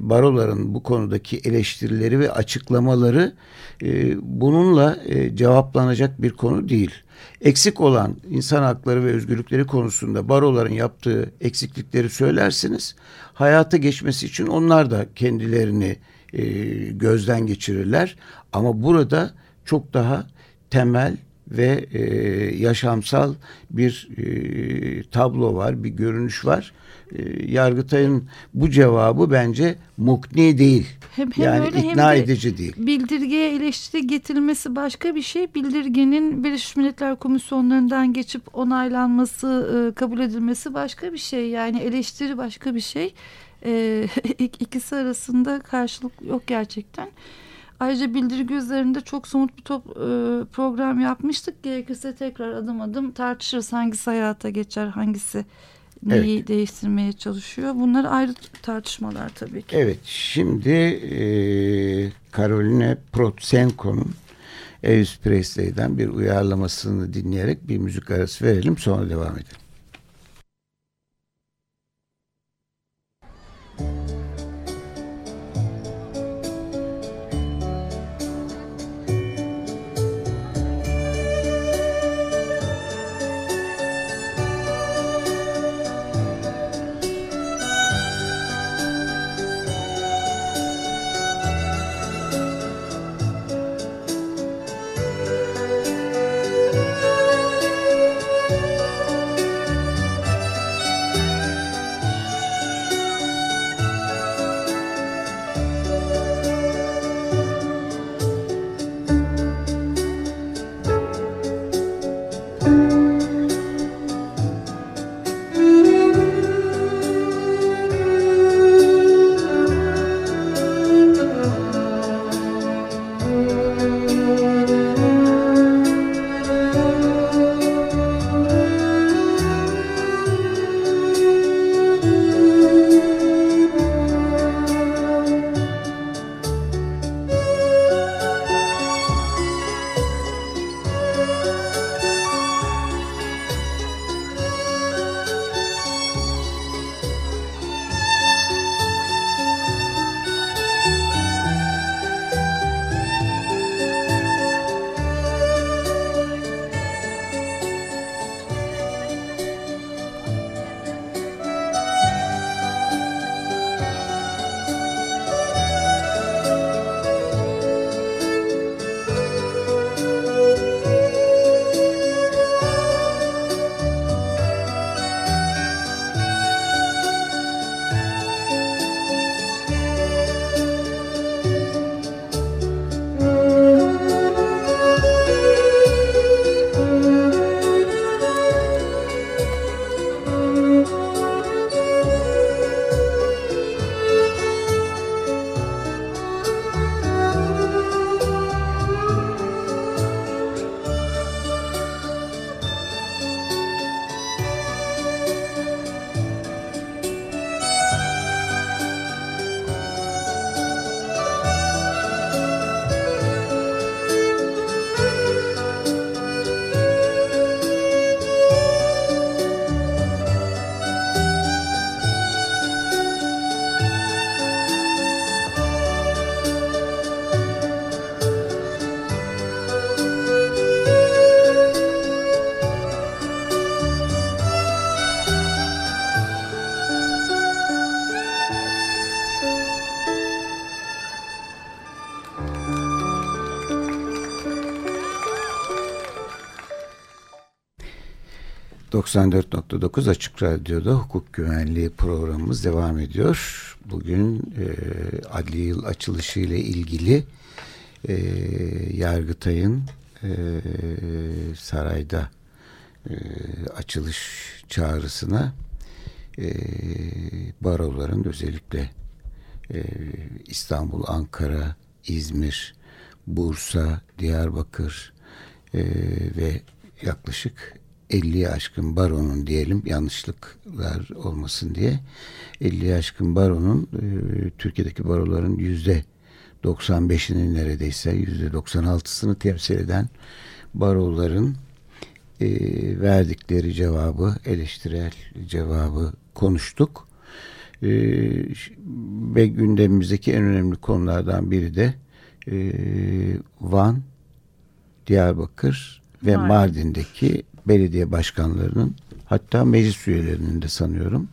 baroların bu konudaki eleştirileri ve açıklamaları e, bununla cevaplanacak bir konu değil. Eksik olan insan hakları ve özgürlükleri konusunda baroların yaptığı eksiklikleri söylersiniz. Hayata geçmesi için onlar da kendilerini gözden geçirirler. Ama burada çok daha temel ve e, yaşamsal bir e, tablo var, bir görünüş var. E, Yargıtay'ın bu cevabı bence mukni değil. Hem, hem yani öyle, ikna hem de edici değil. Bildirgeye eleştiri getirilmesi başka bir şey. Bildirgenin Birleşmiş Milletler Komisyonlarından geçip onaylanması, e, kabul edilmesi başka bir şey. Yani eleştiri başka bir şey. E, ikisi arasında karşılık yok gerçekten. Ayrıca bildiri üzerinde çok somut bir top, e, program yapmıştık. Gerekirse tekrar adım adım tartışırız hangisi hayata geçer, hangisi neyi evet. değiştirmeye çalışıyor. Bunlar ayrı tartışmalar tabii ki. Evet, şimdi e, Caroline Protsenko'nun Elvis Presley'den bir uyarlamasını dinleyerek bir müzik arası verelim sonra devam edelim. 94.9 Açık Radyo'da hukuk güvenliği programımız devam ediyor. Bugün e, adli yıl açılışı ile ilgili e, Yargıtay'ın e, sarayda e, açılış çağrısına e, baroların özellikle e, İstanbul, Ankara, İzmir, Bursa, Diyarbakır e, ve yaklaşık 50'ye aşkın baronun diyelim yanlışlıklar olmasın diye 50'ye aşkın baronun e, Türkiye'deki baroların yüzde 95'inin neredeyse yüzde 96'sını temsil eden baroların e, verdikleri cevabı eleştirel cevabı konuştuk. E, ve gündemimizdeki en önemli konulardan biri de e, Van, Diyarbakır ve Mardin. Mardin'deki belediye başkanlarının hatta meclis üyelerinin de sanıyorum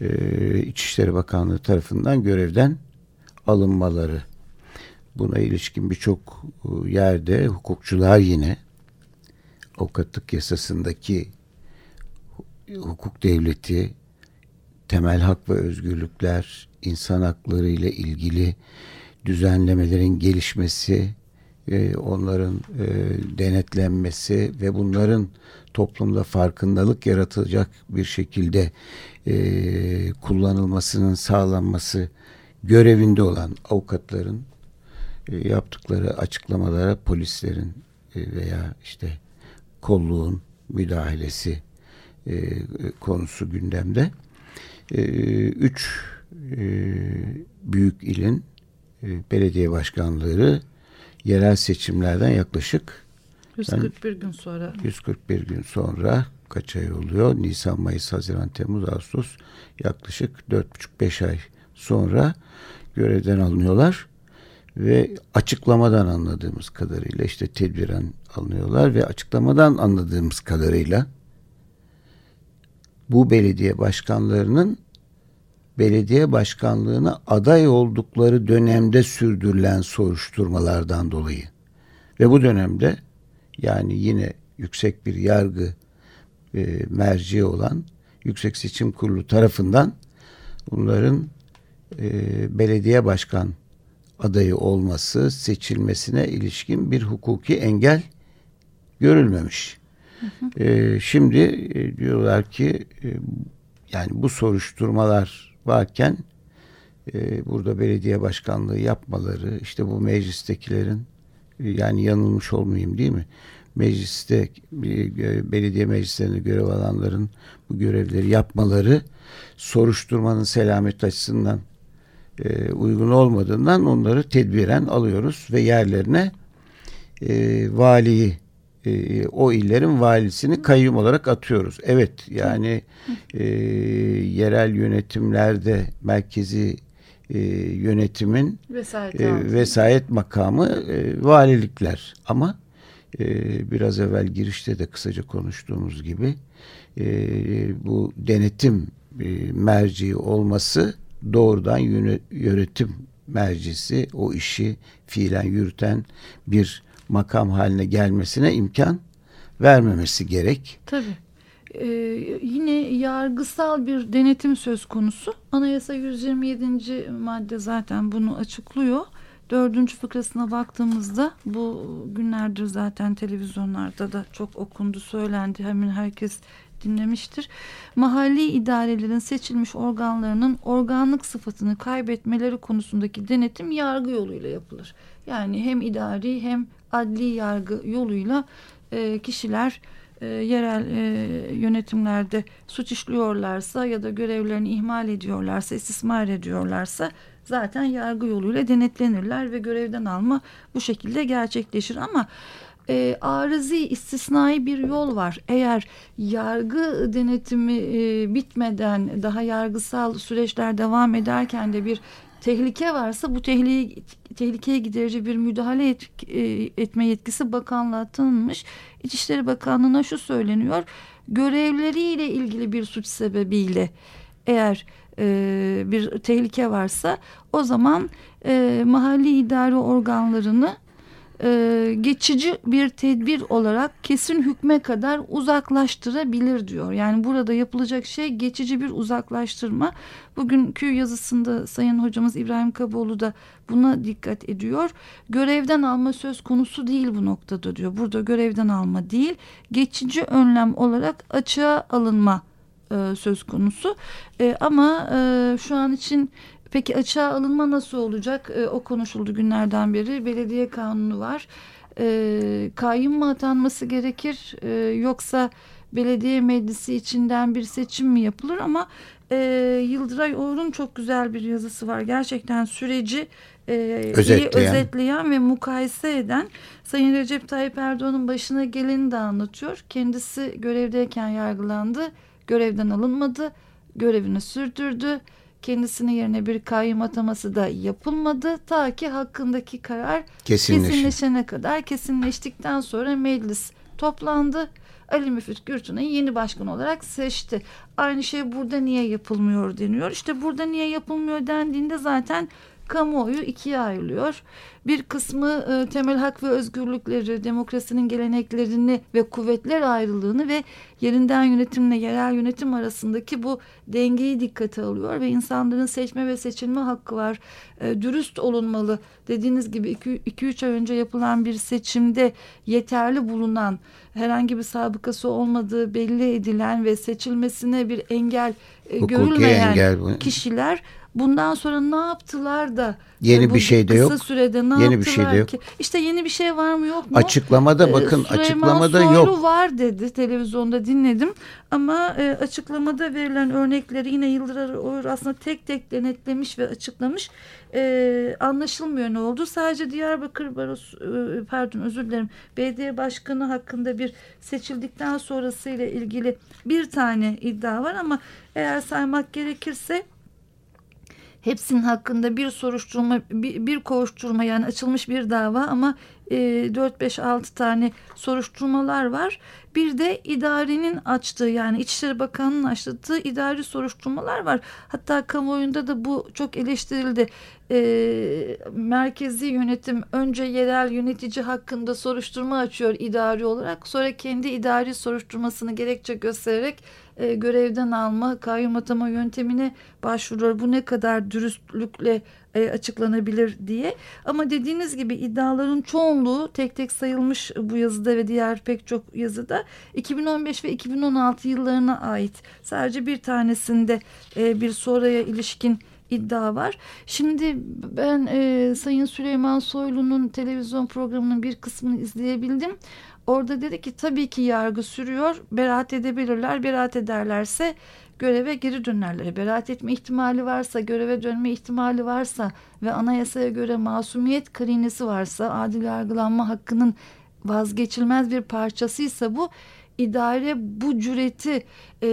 e, İçişleri Bakanlığı tarafından görevden alınmaları. Buna ilişkin birçok e, yerde hukukçular yine avukatlık yasasındaki hukuk devleti, temel hak ve özgürlükler, insan hakları ile ilgili düzenlemelerin gelişmesi, e, onların e, denetlenmesi ve bunların toplumda farkındalık yaratacak bir şekilde e, kullanılmasının sağlanması görevinde olan avukatların yaptıkları açıklamalara polislerin veya işte kolluğun müdahalesi konusu gündemde. üç büyük ilin belediye başkanları yerel seçimlerden yaklaşık 141 gün sonra 141 gün sonra kaç ay oluyor? Nisan, Mayıs, Haziran, Temmuz, Ağustos yaklaşık 4,5-5 ay sonra görevden alınıyorlar ve açıklamadan anladığımız kadarıyla işte tedbiren alınıyorlar ve açıklamadan anladığımız kadarıyla bu belediye başkanlarının belediye başkanlığına aday oldukları dönemde sürdürülen soruşturmalardan dolayı. Ve bu dönemde yani yine yüksek bir yargı e, merci olan Yüksek Seçim Kurulu tarafından bunların e, belediye başkan adayı olması seçilmesine ilişkin bir hukuki engel görülmemiş. Hı hı. E, şimdi e, diyorlar ki e, yani bu soruşturmalar varken e, burada belediye başkanlığı yapmaları işte bu meclistekilerin e, yani yanılmış olmayayım değil mi? Mecliste e, belediye meclislerinde görev alanların bu görevleri yapmaları soruşturmanın selamet açısından e, uygun olmadığından onları tedbiren alıyoruz ve yerlerine e, valiyi e, o illerin valisini kayyum olarak atıyoruz. Evet yani e, yerel yönetimlerde merkezi e, yönetimin vesayet, e, vesayet makamı e, valilikler. Ama e, biraz evvel girişte de kısaca konuştuğumuz gibi e, bu denetim e, merci olması doğrudan yönetim mercisi o işi fiilen yürüten bir makam haline gelmesine imkan vermemesi gerek. Tabii. Ee, yine yargısal bir denetim söz konusu. Anayasa 127. madde zaten bunu açıklıyor. Dördüncü fıkrasına baktığımızda bu günlerdir zaten televizyonlarda da çok okundu, söylendi. Hemen herkes dinlemiştir. Mahalli idarelerin seçilmiş organlarının organlık sıfatını kaybetmeleri konusundaki denetim yargı yoluyla yapılır. Yani hem idari hem adli yargı yoluyla e, kişiler e, yerel e, yönetimlerde suç işliyorlarsa ya da görevlerini ihmal ediyorlarsa, istismar ediyorlarsa zaten yargı yoluyla denetlenirler ve görevden alma bu şekilde gerçekleşir ama e, arızi istisnai bir yol var. Eğer yargı denetimi e, bitmeden daha yargısal süreçler devam ederken de bir tehlike varsa bu tehlike, tehlikeye giderici bir müdahale et, e, etme yetkisi bakanlığa tanınmış. İçişleri Bakanlığı'na şu söyleniyor. Görevleriyle ilgili bir suç sebebiyle eğer e, bir tehlike varsa o zaman e, mahalli idare organlarını e, geçici bir tedbir olarak kesin hükme kadar uzaklaştırabilir diyor. Yani burada yapılacak şey geçici bir uzaklaştırma. Bugünkü yazısında Sayın Hocamız İbrahim Kaboğlu da buna dikkat ediyor. Görevden alma söz konusu değil bu noktada diyor. Burada görevden alma değil, geçici önlem olarak açığa alınma e, söz konusu. E, ama e, şu an için Peki açığa alınma nasıl olacak? E, o konuşuldu günlerden beri. Belediye kanunu var. E, kayyum mu atanması gerekir e, yoksa belediye meclisi içinden bir seçim mi yapılır? Ama e, Yıldıray Oğur'un çok güzel bir yazısı var. Gerçekten süreci e, özetleyen. özetleyen ve mukayese eden Sayın Recep Tayyip Erdoğan'ın başına geleni de anlatıyor. Kendisi görevdeyken yargılandı. Görevden alınmadı. Görevini sürdürdü kendisinin yerine bir kayyum ataması da yapılmadı. Ta ki hakkındaki karar Kesinleşin. kesinleşene kadar kesinleştikten sonra meclis toplandı. Ali Müfit Gürtün'ü yeni başkan olarak seçti. Aynı şey burada niye yapılmıyor deniyor. İşte burada niye yapılmıyor dendiğinde zaten kamuoyu ikiye ayrılıyor. Bir kısmı e, temel hak ve özgürlükleri, demokrasinin geleneklerini ve kuvvetler ayrılığını ve yerinden yönetimle yerel yönetim arasındaki bu dengeyi dikkate alıyor ve insanların seçme ve seçilme hakkı var. E, dürüst olunmalı. Dediğiniz gibi 2-3 ay önce yapılan bir seçimde yeterli bulunan herhangi bir sabıkası olmadığı belli edilen ve seçilmesine bir engel e, görülmeyen engel. kişiler bundan sonra ne yaptılar da yeni e, bir şey de yok. Sürede ne yeni bir şey de yok. Ki? İşte yeni bir şey var mı yok mu? Açıklamada ee, bakın Süleyman açıklamada Soylu yok. var dedi televizyonda dinledim ama e, açıklamada verilen örnekleri yine Yıldırar Oğur aslında tek tek denetlemiş ve açıklamış. E, anlaşılmıyor ne oldu. Sadece Diyarbakır Baros e, pardon özür dilerim. Belediye başkanı hakkında bir seçildikten sonrasıyla ilgili bir tane iddia var ama eğer saymak gerekirse hepsinin hakkında bir soruşturma bir, bir kovuşturma yani açılmış bir dava ama e, 4-5-6 tane soruşturmalar var. Bir de idarenin açtığı yani İçişleri Bakanı'nın açtığı idari soruşturmalar var. Hatta kamuoyunda da bu çok eleştirildi. E, merkezi yönetim önce yerel yönetici hakkında soruşturma açıyor idari olarak. Sonra kendi idari soruşturmasını gerekçe göstererek e, görevden alma, kayyum atama yöntemine başvuruyor. Bu ne kadar dürüstlükle e, açıklanabilir diye. Ama dediğiniz gibi iddiaların çoğunluğu tek tek sayılmış bu yazıda ve diğer pek çok yazıda 2015 ve 2016 yıllarına ait. Sadece bir tanesinde e, bir sonraya ilişkin iddia var. Şimdi ben e, Sayın Süleyman Soylu'nun televizyon programının bir kısmını izleyebildim. Orada dedi ki tabii ki yargı sürüyor. Beraat edebilirler. Beraat ederlerse göreve geri dönerler. Beraat etme ihtimali varsa, göreve dönme ihtimali varsa ve anayasaya göre masumiyet karinesi varsa, adil yargılanma hakkının vazgeçilmez bir parçasıysa bu idare bu cüreti e,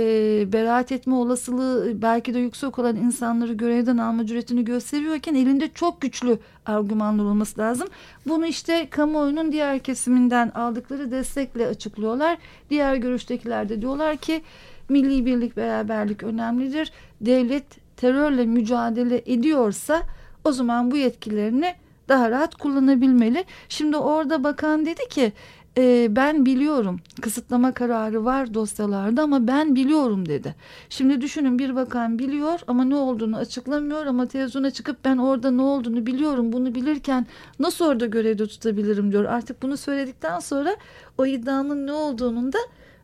beraat etme olasılığı belki de yüksek olan insanları görevden alma cüretini gösteriyorken elinde çok güçlü argümanlar olması lazım. Bunu işte kamuoyunun diğer kesiminden aldıkları destekle açıklıyorlar. Diğer görüştekiler de diyorlar ki milli birlik beraberlik önemlidir. Devlet terörle mücadele ediyorsa o zaman bu yetkilerini daha rahat kullanabilmeli. Şimdi orada bakan dedi ki e, ben biliyorum kısıtlama kararı var dosyalarda ama ben biliyorum dedi. Şimdi düşünün bir bakan biliyor ama ne olduğunu açıklamıyor ama televizyona çıkıp ben orada ne olduğunu biliyorum bunu bilirken nasıl orada görevde tutabilirim diyor. Artık bunu söyledikten sonra o iddianın ne olduğunun da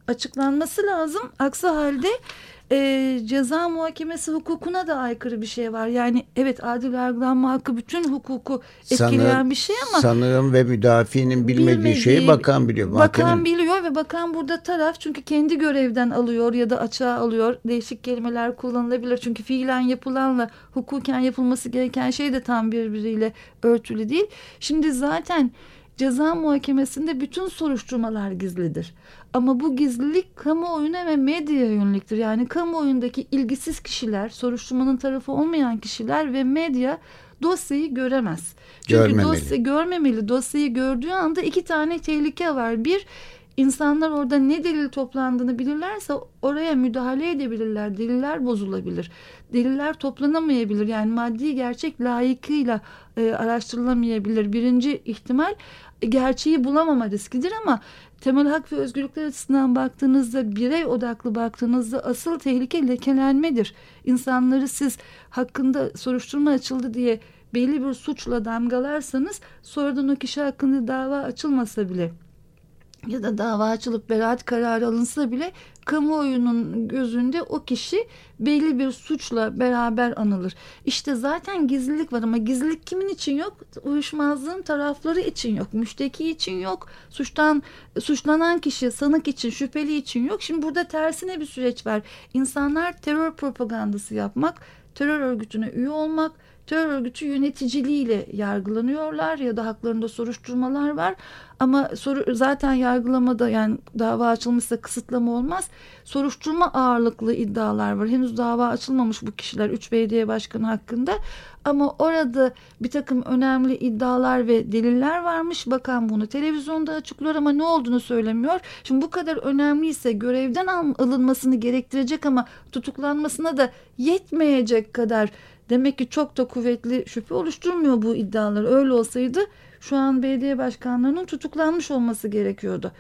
açıklanması lazım. Aksi halde e, ceza muhakemesi hukukuna da aykırı bir şey var. Yani evet adil yargılanma hakkı bütün hukuku etkileyen Sanır, bir şey ama sanırım ve müdafiinin bilmediği, bilmediği şeyi bakan biliyor. Bakan Mahkemin... biliyor ve bakan burada taraf çünkü kendi görevden alıyor ya da açığa alıyor. Değişik kelimeler kullanılabilir. Çünkü fiilen yapılanla hukuken yapılması gereken şey de tam birbiriyle örtülü değil. Şimdi zaten ceza muhakemesinde bütün soruşturmalar gizlidir. Ama bu gizlilik kamuoyuna ve medyaya yöneliktir. Yani kamuoyundaki ilgisiz kişiler, soruşturmanın tarafı olmayan kişiler ve medya dosyayı göremez. Çünkü görmemeli. dosya görmemeli. Dosyayı gördüğü anda iki tane tehlike var. Bir, insanlar orada ne delil toplandığını bilirlerse oraya müdahale edebilirler. Deliller bozulabilir. Deliller toplanamayabilir. Yani maddi gerçek layıkıyla e, araştırılamayabilir. Birinci ihtimal gerçeği bulamama riskidir ama temel hak ve özgürlükler açısından baktığınızda birey odaklı baktığınızda asıl tehlike lekelenmedir. İnsanları siz hakkında soruşturma açıldı diye belli bir suçla damgalarsanız sonradan o kişi hakkında dava açılmasa bile ya da dava açılıp beraat kararı alınsa bile kamuoyunun gözünde o kişi belli bir suçla beraber anılır. İşte zaten gizlilik var ama gizlilik kimin için yok? Uyuşmazlığın tarafları için yok. Müşteki için yok. Suçtan suçlanan kişi, sanık için, şüpheli için yok. Şimdi burada tersine bir süreç var. İnsanlar terör propagandası yapmak, terör örgütüne üye olmak, terör örgütü yöneticiliğiyle yargılanıyorlar ya da haklarında soruşturmalar var. Ama soru zaten yargılamada yani dava açılmışsa kısıtlama olmaz. Soruşturma ağırlıklı iddialar var. Henüz dava açılmamış bu kişiler 3 belediye başkanı hakkında. Ama orada bir takım önemli iddialar ve deliller varmış. Bakan bunu televizyonda açıklıyor ama ne olduğunu söylemiyor. Şimdi bu kadar önemliyse görevden alınmasını gerektirecek ama tutuklanmasına da yetmeyecek kadar Demek ki çok da kuvvetli şüphe oluşturmuyor bu iddialar. Öyle olsaydı şu an belediye başkanlarının tutuklanmış olması gerekiyordu.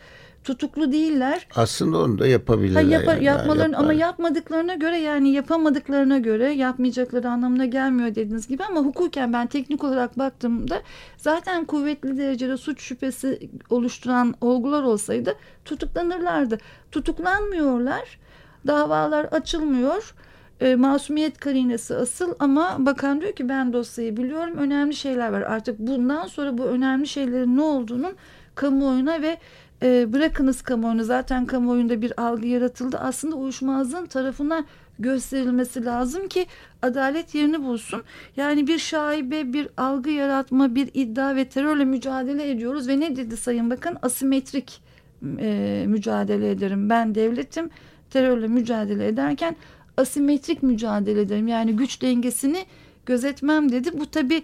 Tutuklu değiller. Aslında onu da yapabilirler. Ha, yap, yani, yapmaların ama yapmadıklarına göre yani yapamadıklarına göre yapmayacakları anlamına gelmiyor dediğiniz gibi ama hukuken ben teknik olarak baktığımda zaten kuvvetli derecede suç şüphesi oluşturan olgular olsaydı tutuklanırlardı. Tutuklanmıyorlar. Davalar açılmıyor e, masumiyet karinesi asıl ama bakan diyor ki ben dosyayı biliyorum önemli şeyler var. Artık bundan sonra bu önemli şeylerin ne olduğunun kamuoyuna ve e, bırakınız kamuoyunu zaten kamuoyunda bir algı yaratıldı. Aslında uyuşmazlığın tarafına gösterilmesi lazım ki adalet yerini bulsun. Yani bir şaibe, bir algı yaratma, bir iddia ve terörle mücadele ediyoruz ve ne dedi Sayın Bakan? Asimetrik e, mücadele ederim. Ben devletim terörle mücadele ederken asimetrik mücadele ederim. Yani güç dengesini gözetmem dedi. Bu tabi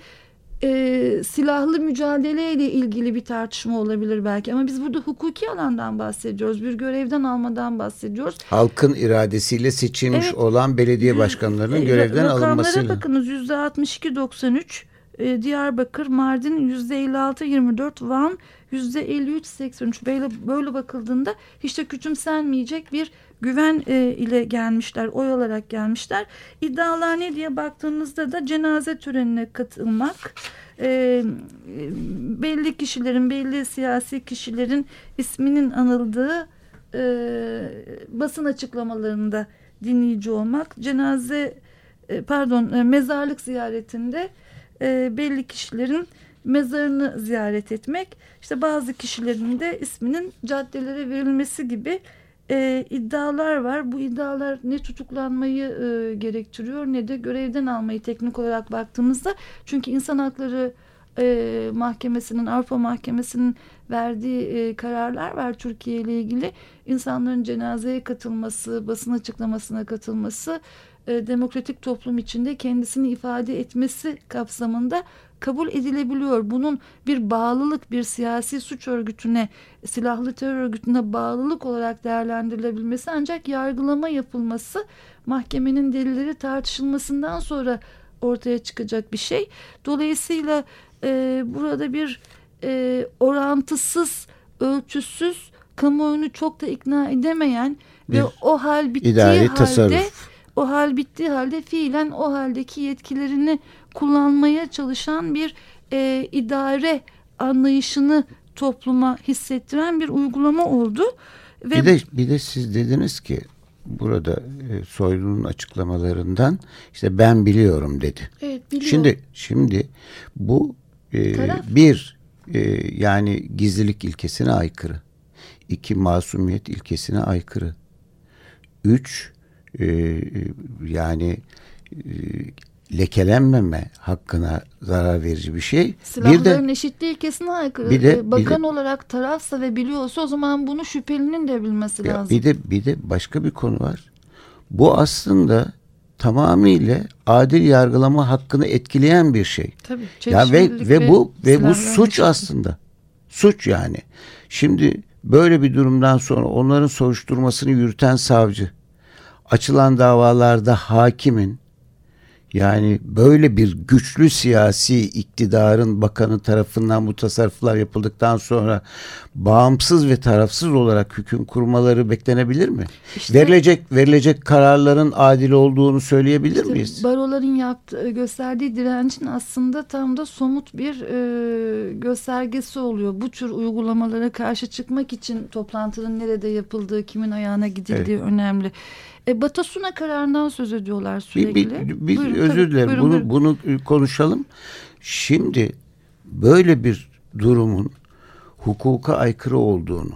e, silahlı mücadeleyle ilgili bir tartışma olabilir belki ama biz burada hukuki alandan bahsediyoruz. Bir görevden almadan bahsediyoruz. Halkın iradesiyle seçilmiş evet, olan belediye başkanlarının görevden alınmasıyla. Rakamlara bakınız yüzde 62-93 e, Diyarbakır, Mardin yüzde 56-24, Van yüzde 53-83 böyle, böyle bakıldığında hiç de küçümsenmeyecek bir güven e, ile gelmişler, oy olarak gelmişler. İddialar ne diye baktığınızda da cenaze törenine katılmak, e, belli kişilerin, belli siyasi kişilerin isminin anıldığı e, basın açıklamalarında dinleyici olmak, cenaze e, pardon e, mezarlık ziyaretinde e, belli kişilerin mezarını ziyaret etmek, işte bazı kişilerin de isminin caddelere verilmesi gibi e, iddialar var. Bu iddialar ne tutuklanmayı e, gerektiriyor ne de görevden almayı teknik olarak baktığımızda. Çünkü insan hakları e, mahkemesinin Avrupa Mahkemesi'nin verdiği e, kararlar var Türkiye ile ilgili. insanların cenazeye katılması, basın açıklamasına katılması, e, demokratik toplum içinde kendisini ifade etmesi kapsamında kabul edilebiliyor. Bunun bir bağlılık, bir siyasi suç örgütüne, silahlı terör örgütüne bağlılık olarak değerlendirilebilmesi ancak yargılama yapılması mahkemenin delilleri tartışılmasından sonra ortaya çıkacak bir şey. Dolayısıyla e, burada bir e, orantısız, ölçüsüz, kamuoyunu çok da ikna edemeyen bir ve o hal bittiği halde tasarruf o hal bittiği halde fiilen o haldeki yetkilerini kullanmaya çalışan bir e, idare anlayışını topluma hissettiren bir uygulama oldu. Ve bir de bir de siz dediniz ki burada e, Soylu'nun açıklamalarından işte ben biliyorum dedi. Evet biliyorum. Şimdi şimdi bu e, bir e, yani gizlilik ilkesine aykırı. iki masumiyet ilkesine aykırı. Üç e, yani e, lekelenmeme hakkına zarar verici bir şey. Silahların bir de, eşitliği ilkesine aykırı. Bir de, Bakan bir de, olarak tarafsa ve biliyorsa o zaman bunu şüphelinin de bilmesi ya lazım. Bir de bir de başka bir konu var. Bu aslında tamamıyla adil yargılama hakkını etkileyen bir şey. Tabii. Ya ve ve bu ve bu suç aslında. Suç yani. Şimdi Böyle bir durumdan sonra onların soruşturmasını yürüten savcı, açılan davalarda hakimin yani böyle bir güçlü siyasi iktidarın bakanı tarafından bu tasarruflar yapıldıktan sonra bağımsız ve tarafsız olarak hüküm kurmaları beklenebilir mi? İşte, verilecek verilecek kararların adil olduğunu söyleyebilir işte miyiz? Baroların yaptığı gösterdiği direncin aslında tam da somut bir e, göstergesi oluyor. Bu tür uygulamalara karşı çıkmak için toplantının nerede yapıldığı, kimin ayağına gidildiği evet. önemli. E, Batasuna kararından söz ediyorlar sürekli. Bir, bir, bir buyurun, özür dilerim. Buyurun, bunu, buyurun. bunu konuşalım. Şimdi böyle bir durumun hukuka aykırı olduğunu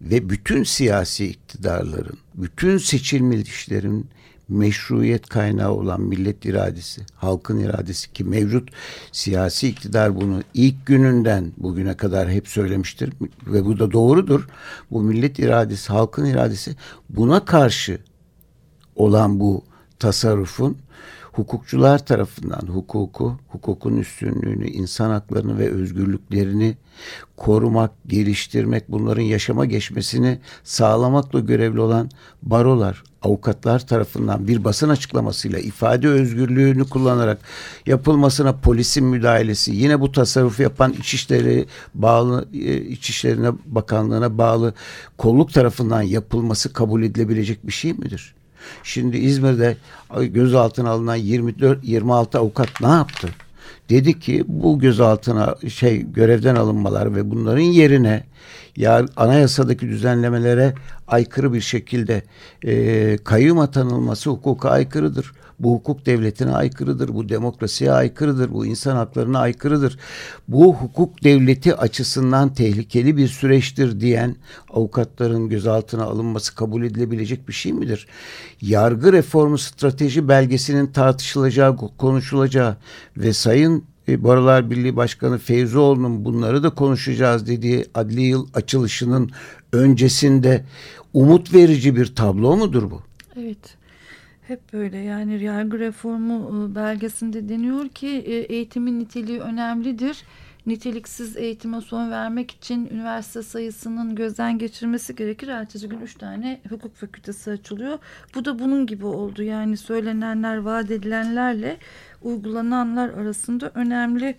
ve bütün siyasi iktidarların, bütün seçilmişlerin meşruiyet kaynağı olan millet iradesi, halkın iradesi ki mevcut siyasi iktidar bunu ilk gününden bugüne kadar hep söylemiştir ve bu da doğrudur. Bu millet iradesi, halkın iradesi buna karşı olan bu tasarrufun hukukçular tarafından hukuku, hukukun üstünlüğünü, insan haklarını ve özgürlüklerini korumak, geliştirmek, bunların yaşama geçmesini sağlamakla görevli olan barolar, avukatlar tarafından bir basın açıklamasıyla ifade özgürlüğünü kullanarak yapılmasına polisin müdahalesi, yine bu tasarrufu yapan İçişleri bağlı e, İçişlerine Bakanlığına bağlı kolluk tarafından yapılması kabul edilebilecek bir şey midir? Şimdi İzmir'de gözaltına alınan 24 26 avukat ne yaptı? Dedi ki bu gözaltına şey görevden alınmalar ve bunların yerine ya anayasadaki düzenlemelere aykırı bir şekilde e, kayyum atanılması hukuka aykırıdır. Bu hukuk devletine aykırıdır, bu demokrasiye aykırıdır, bu insan haklarına aykırıdır. Bu hukuk devleti açısından tehlikeli bir süreçtir diyen avukatların gözaltına alınması kabul edilebilecek bir şey midir? Yargı reformu strateji belgesinin tartışılacağı, konuşulacağı ve Sayın e, Barolar Birliği Başkanı Feyzoğlu'nun bunları da konuşacağız dediği adli yıl açılışının öncesinde umut verici bir tablo mudur bu? Evet. Hep böyle yani yargı reformu e, belgesinde deniyor ki e, eğitimin niteliği önemlidir. Niteliksiz eğitime son vermek için üniversite sayısının gözden geçirmesi gerekir. Ertesi gün üç tane hukuk fakültesi açılıyor. Bu da bunun gibi oldu. Yani söylenenler, vaat edilenlerle uygulananlar arasında önemli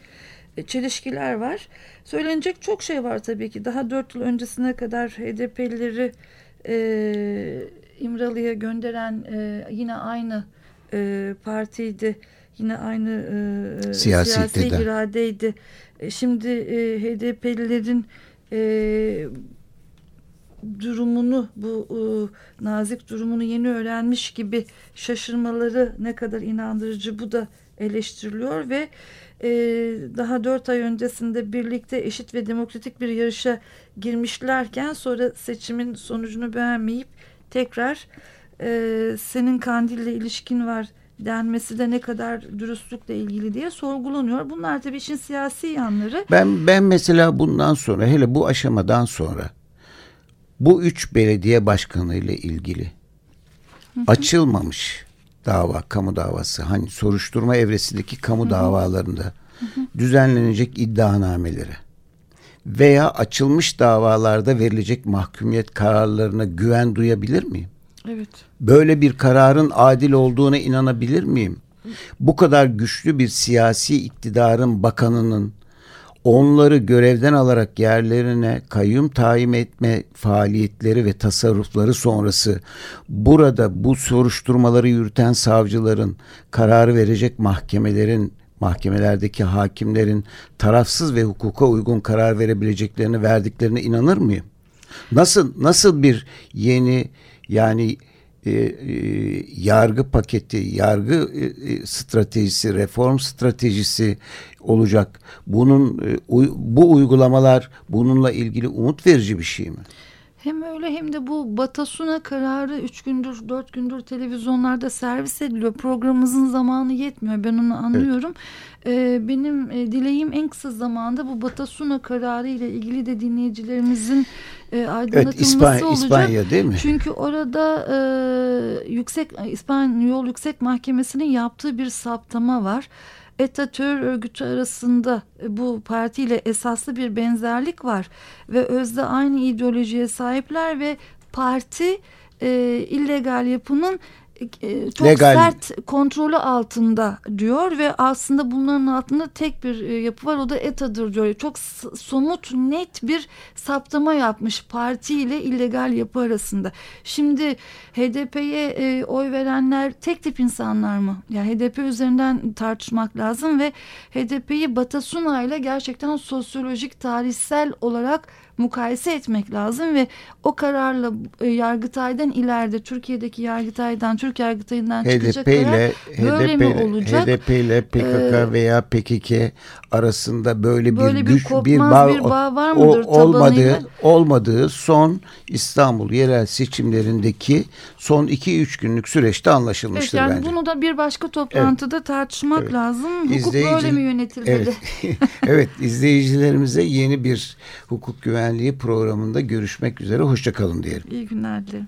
e, çelişkiler var. Söylenecek çok şey var tabii ki. Daha dört yıl öncesine kadar HDP'lileri e, İmralı'ya gönderen e, yine aynı e, partiydi. Yine aynı e, siyasi, siyasi iradeydi. E, şimdi e, HDP'lilerin e, durumunu bu e, nazik durumunu yeni öğrenmiş gibi şaşırmaları ne kadar inandırıcı bu da eleştiriliyor ve e, daha dört ay öncesinde birlikte eşit ve demokratik bir yarışa girmişlerken sonra seçimin sonucunu beğenmeyip tekrar e, senin kandille ilişkin var denmesi de ne kadar dürüstlükle ilgili diye sorgulanıyor. Bunlar tabii işin siyasi yanları. Ben ben mesela bundan sonra hele bu aşamadan sonra bu üç belediye başkanı ile ilgili Hı -hı. açılmamış dava, kamu davası hani soruşturma evresindeki kamu Hı davalarında düzenlenecek iddianameleri veya açılmış davalarda verilecek mahkumiyet kararlarına güven duyabilir miyim? Evet. Böyle bir kararın adil olduğuna inanabilir miyim? Bu kadar güçlü bir siyasi iktidarın bakanının onları görevden alarak yerlerine kayyum tayin etme faaliyetleri ve tasarrufları sonrası burada bu soruşturmaları yürüten savcıların kararı verecek mahkemelerin mahkemelerdeki hakimlerin tarafsız ve hukuka uygun karar verebileceklerini verdiklerine inanır mıyım? Nasıl nasıl bir yeni yani e, e, yargı paketi, yargı e, e stratejisi, reform stratejisi olacak. Bunun e, uy, bu uygulamalar bununla ilgili umut verici bir şey mi? Hem öyle hem de bu Batasuna kararı üç gündür dört gündür televizyonlarda servis ediliyor. Programımızın zamanı yetmiyor ben onu anlıyorum. Evet. Ee, benim e, dileğim en kısa zamanda bu Batasuna kararı ile ilgili de dinleyicilerimizin e, aydınlatılması evet, İspanya, olacak. İspanya değil mi? Çünkü orada e, yüksek İspanyol Yüksek Mahkemesi'nin yaptığı bir saptama var ETA terör örgütü arasında e, bu partiyle esaslı bir benzerlik var ve özde aynı ideolojiye sahipler ve parti e, illegal yapının çok Legal. sert kontrolü altında diyor ve aslında bunların altında tek bir e, yapı var o da ETA'dır diyor. Çok somut net bir saptama yapmış parti ile illegal yapı arasında. Şimdi HDP'ye e, oy verenler tek tip insanlar mı? Ya yani HDP üzerinden tartışmak lazım ve HDP'yi Batasuna ile gerçekten sosyolojik tarihsel olarak mukayese etmek lazım ve o kararla e, Yargıtay'dan ileride Türkiye'deki Yargıtay'dan Türk Yargıtay'ından çıkacak HDP ile, böyle HDP, mi olacak? HDP ile PKK ee, veya PKK arasında böyle bir böyle güç bir, bir bağ, bir bağ var mıdır? O, olmadığı, olmadığı son İstanbul yerel seçimlerindeki son 2-3 günlük süreçte anlaşılmıştır evet, yani bence. Bunu da bir başka toplantıda evet. tartışmak evet. lazım. Hukuk İzleyici, böyle mi yönetilmeli? Evet. evet izleyicilerimize yeni bir hukuk güvenliği programında görüşmek üzere. Hoşçakalın diyelim. İyi günler dilerim.